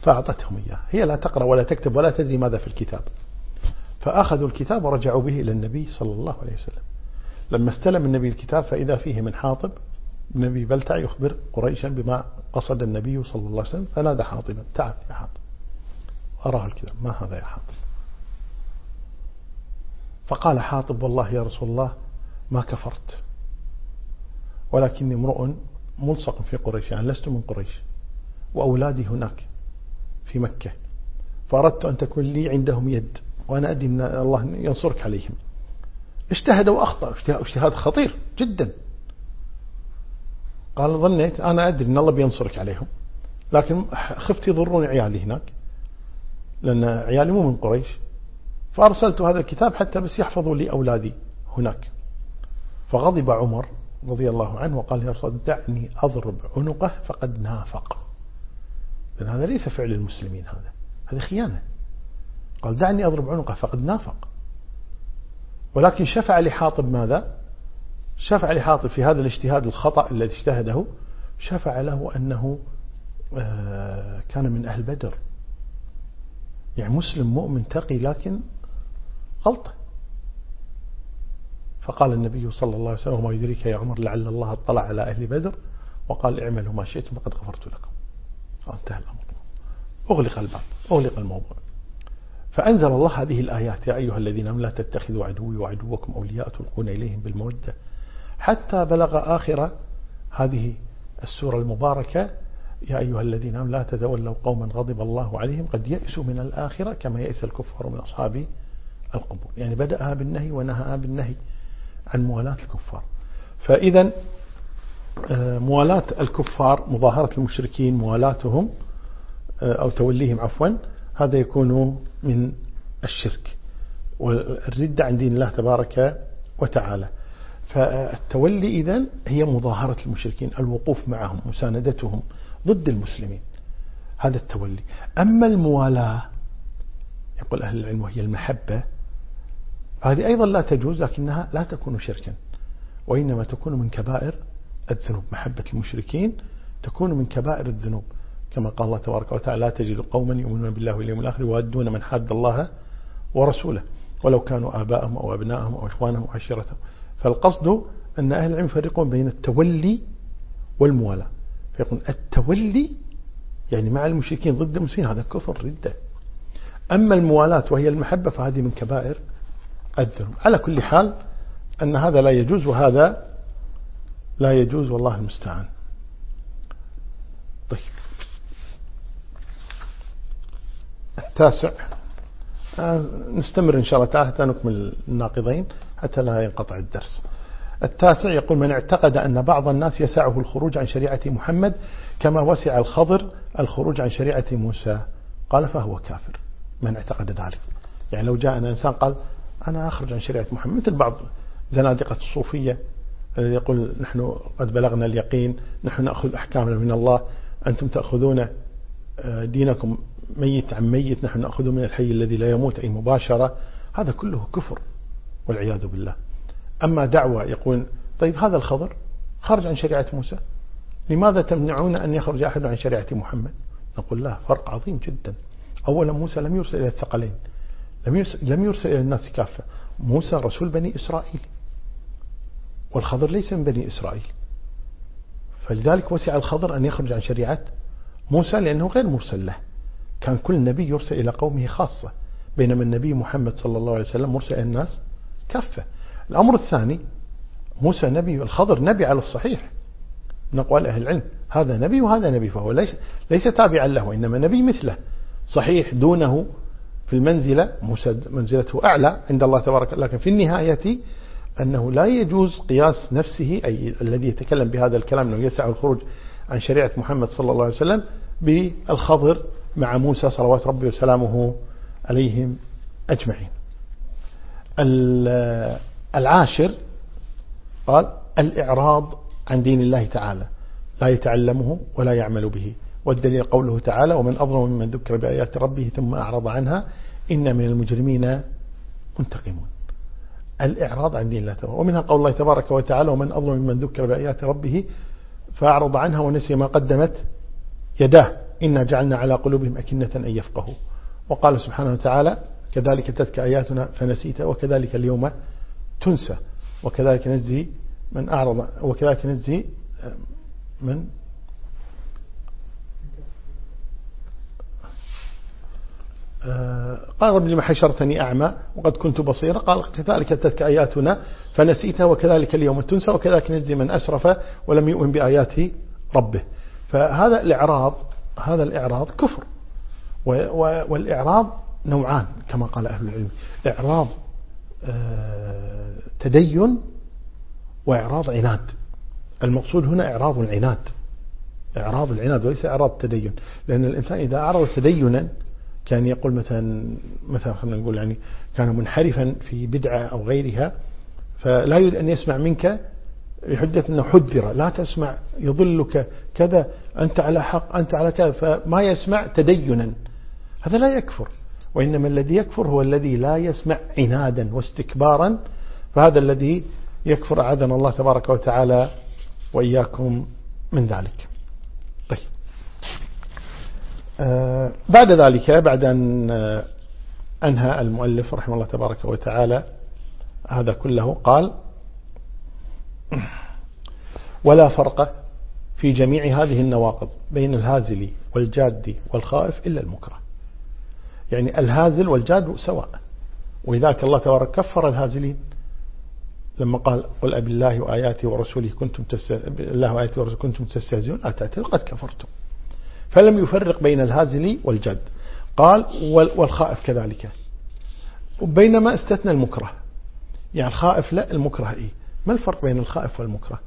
فأعطتهم إياه. هي لا تقرأ ولا تكتب ولا تدري ماذا في الكتاب. فأخذوا الكتاب ورجعوا به إلى النبي صلى الله عليه وسلم. لما استلم النبي الكتاب فإذا فيه من حاطب النبي بلتع يخبر قريشا بما قصد النبي صلى الله عليه وسلم فنادى حاطبا تعال يا حاطب أراه الكتاب ما هذا يا حاطب فقال حاطب والله يا رسول الله ما كفرت. ولكني امرؤ ملصق في قريش يعني لست من قريش وأولادي هناك في مكة. فأردت أن تكون لي عندهم يد وأنا أدري أن الله ينصرك عليهم. اجتهد وأخطأ. اجتهاد خطير جدا. قال ظنيت أنا أدري أن الله بينصرك عليهم لكن خفت يضرون عيالي هناك لأن عيالي مو من قريش. فأرسلت هذا الكتاب حتى بس يحفظوا لي أولادي هناك. فغضب عمر رضي الله عنه وقال يا رسول دعني أضرب عنقه فقد نافق. لأن هذا ليس فعل المسلمين هذا هذه خيانة. قال دعني أضرب عنقه فقد نافق. ولكن شفع لحاطب ماذا؟ شفع لحاطب في هذا الاجتهاد الخطأ الذي اجتهده شفع له أنه آه، كان من أهل بدر. يعني مسلم مؤمن تقي لكن غلطة. فقال النبي صلى الله عليه وسلم وما يدريك يا عمر لعل الله اطلع على أهل بدر وقال اعملوا ما شئتم فقد غفرت لكم. انتهى الأمر. أغلق الباب أغلق الموضوع. فأنزل الله هذه الآيات يا أيها الذين لا تتخذوا عدوي وعدوكم أولياء تلقون إليهم بالمودة. حتى بلغ آخر هذه السورة المباركة يا أيها الذين لا تتولوا قوما غضب الله عليهم قد يأسوا من الآخرة كما يأس الكفار من أصحاب القبور. يعني بدأها بالنهي ونهاها بالنهي عن موالاة الكفار. فإذا آه، موالاة الكفار مظاهرة المشركين موالاتهم آه، أو توليهم عفوا هذا يكون من الشرك والردة عن دين الله تبارك وتعالى. فالتولي إذن هي مظاهرة المشركين الوقوف معهم مساندتهم ضد المسلمين. هذا التولي. أما الموالاة يقول أهل العلم وهي المحبة هذه أيضا لا تجوز لكنها لا تكون شركا وإنما تكون من كبائر الذنوب. محبة المشركين تكون من كبائر الذنوب. كما قال الله تبارك وتعالى لا تجد قوما يؤمنون بالله واليوم الآخر يوادون من حاد الله ورسوله ولو كانوا آباءهم أو أبناءهم أو إخوانهم أو عشيرتهم. فالقصد أن أهل العلم يفرقون بين التولي والموالاة. فيقول التولي يعني مع المشركين ضد المسلمين هذا كفر ردة أما الموالاة وهي المحبة فهذه من كبائر الذنوب. على كل حال أن هذا لا يجوز وهذا لا يجوز والله المستعان. طيب. التاسع. نستمر إن شاء الله تعالى حتى نكمل الناقضين حتى لا ينقطع الدرس. التاسع يقول من اعتقد أن بعض الناس يسعه الخروج عن شريعة محمد كما وسع الخضر الخروج عن شريعة موسى. قال فهو كافر. من اعتقد ذلك؟ يعني لو جاءنا إنسان قال أنا أخرج عن شريعة محمد. مثل بعض زنادقة الصوفية الذي يقول نحن قد بلغنا اليقين نحن نأخذ أحكامنا من الله أنتم تأخذون آه، دينكم ميت عن ميت نحن نأخذه من الحي الذي لا يموت أي مباشرة هذا كله كفر والعياذ بالله. أما دعوة يقول طيب هذا الخضر خرج عن شريعة موسى؟ لماذا تمنعون أن يخرج أحد عن شريعة محمد؟ نقول لا فرق عظيم جدا. أولا موسى لم يرسل إلى الثقلين لم يرسل إلى الناس كافة. موسى رسول بني إسرائيل والخضر ليس من بني إسرائيل. فلذلك وسع الخضر أن يخرج عن شريعة موسى لأنه غير مرسل له. كان كل نبي يرسل إلى قومه خاصة بينما النبي محمد صلى الله عليه وسلم مرسل إلى الناس كافة. الأمر الثاني موسى نبي الخضر نبي على الصحيح. من أقوال أهل العلم هذا نبي وهذا نبي فهو ليس, ليس تابعا له وإنما نبي مثله. صحيح دونه في المنزلة موسى منزلته أعلى عند الله تبارك لكن في النهاية أنه لا يجوز قياس نفسه أي الذي يتكلم بهذا الكلام أنه يسع الخروج عن شريعة محمد صلى الله عليه وسلم بالخضر مع موسى صلوات ربي وسلامه عليهم أجمعين. العاشر قال الإعراض عن دين الله تعالى لا يتعلمه ولا يعمل به. والدليل قوله تعالى ومن أظلم ممن ذكر بآيات ربه ثم أعرض عنها إن من المجرمين منتقمون. الإعراض عن دين الله تعالى ومنها قول الله تبارك وتعالى ومن أظلم ممن ذكر بآيات ربه فأعرض عنها ونسي ما قدمت يداه. إنا جعلنا على قلوبهم أكنة أن يفقهوا. وقال سبحانه وتعالى كذلك تتك آياتنا فنسيت وكذلك اليوم تنسى. وكذلك نجزي من أعرض وكذلك نجزي من قال رب لما حشرتني أعمى وقد كنت بصيرا قال كذلك تتك آياتنا فنسيتها وكذلك اليوم تنسى وكذلك نجزي من أسرف ولم يؤمن بآيات ربه. فهذا الإعراض هذا الإعراض كفر. والإعراض نوعان كما قال أهل العلم. إعراض آه، تدين وإعراض عناد. المقصود هنا إعراض العناد. إعراض العناد وليس إعراض التدين. لأن الإنسان إذا أعرض تدينا كان يقول مثلا مثلا خلينا نقول يعني كان منحرفا في بدعة أو غيرها فلا يريد أن يسمع منك يحدث أنه حذر. لا تسمع يضلك كذا أنت على حق أنت على كذا فما يسمع تدينا. هذا لا يكفر. وإنما الذي يكفر هو الذي لا يسمع عنادا واستكبارا. فهذا الذي يكفر أعاذنا الله تبارك وتعالى وإياكم من ذلك. طيب. آه بعد ذلك بعد أن آه، أنهى المؤلف رحمه الله تبارك وتعالى هذا كله قال ولا فرق في جميع هذه النواقض بين الهازل والجاد والخائف إلا المكره. يعني الهازل والجاد سواء. ولذلك الله تبارك كفر الهازلين. لما قال قل أبي الله وآياته ورسوله كنتم الله وآياته ورسوله كنتم تستهزئون تعتذروا قد كفرتم. فلم يفرق بين الهازل والجد قال والخائف كذلك. بينما استثنى المكره. يعني الخائف لا المكره إيه؟ ما الفرق بين الخائف والمكره؟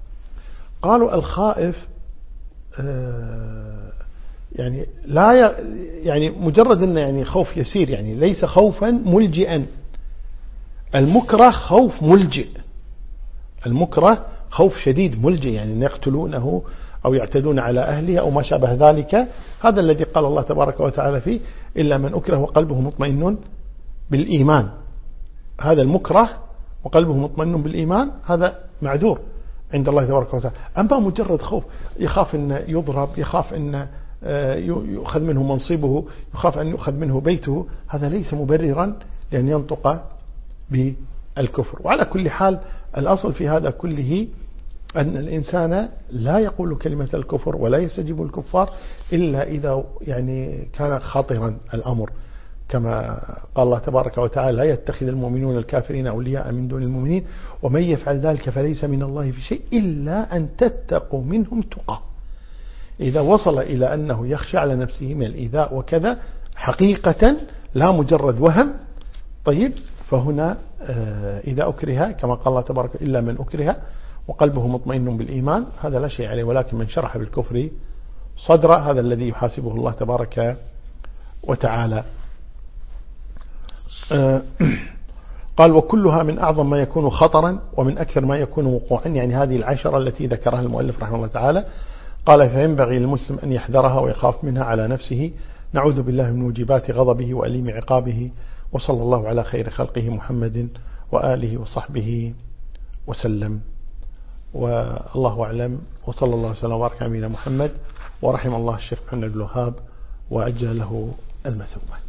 قالوا الخائف آه يعني لا يعني مجرد إنه يعني خوف يسير يعني ليس خوفا ملجئا. المكره خوف ملجئ. المكره خوف شديد ملجئ يعني إن يقتلونه أو يعتدون على أهله أو ما شابه ذلك. هذا الذي قال الله تبارك وتعالى فيه إلا من أكره وقلبه مطمئن بالإيمان. هذا المكره وقلبه مطمئن بالإيمان هذا معذور عند الله تبارك وتعالى. أما مجرد خوف يخاف أن يضرب يخاف أن آه، يؤخذ منه منصبه يخاف أن يؤخذ منه بيته هذا ليس مبررا لأن ينطق بالكفر. وعلى كل حال الأصل في هذا كله أن الإنسان لا يقول كلمة الكفر ولا يستجيب الكفار إلا إذا يعني كان خطرا الأمر. كما قال الله تبارك وتعالى لا يتخذ المؤمنون الكافرين أولياء من دون المؤمنين ومن يفعل ذلك فليس من الله في شيء إلا أن تتقوا منهم تقى. إذا وصل إلى أنه يخشى على نفسه من الإيذاء وكذا حقيقة لا مجرد وهم. طيب فهنا آه، إذا أكره كما قال الله تبارك إلا من أكره وقلبه مطمئن بالإيمان. هذا لا شيء عليه ولكن من شرح بالكفر صدر هذا الذي يحاسبه الله تبارك وتعالى. قال وكلها من أعظم ما يكون خطرا ومن أكثر ما يكون وقوعا يعني هذه العشرة التي ذكرها المؤلف رحمه الله تعالى. قال فينبغي للمسلم أن يحذرها ويخاف منها على نفسه. نعوذ بالله من موجبات غضبه وأليم عقابه وصلى الله على خير خلقه محمد وآله وصحبه وسلم. والله أعلم وصلى الله وسلم وبارك على محمد ورحم الله الشيخ محمد الوهاب وأجل له المثوبة.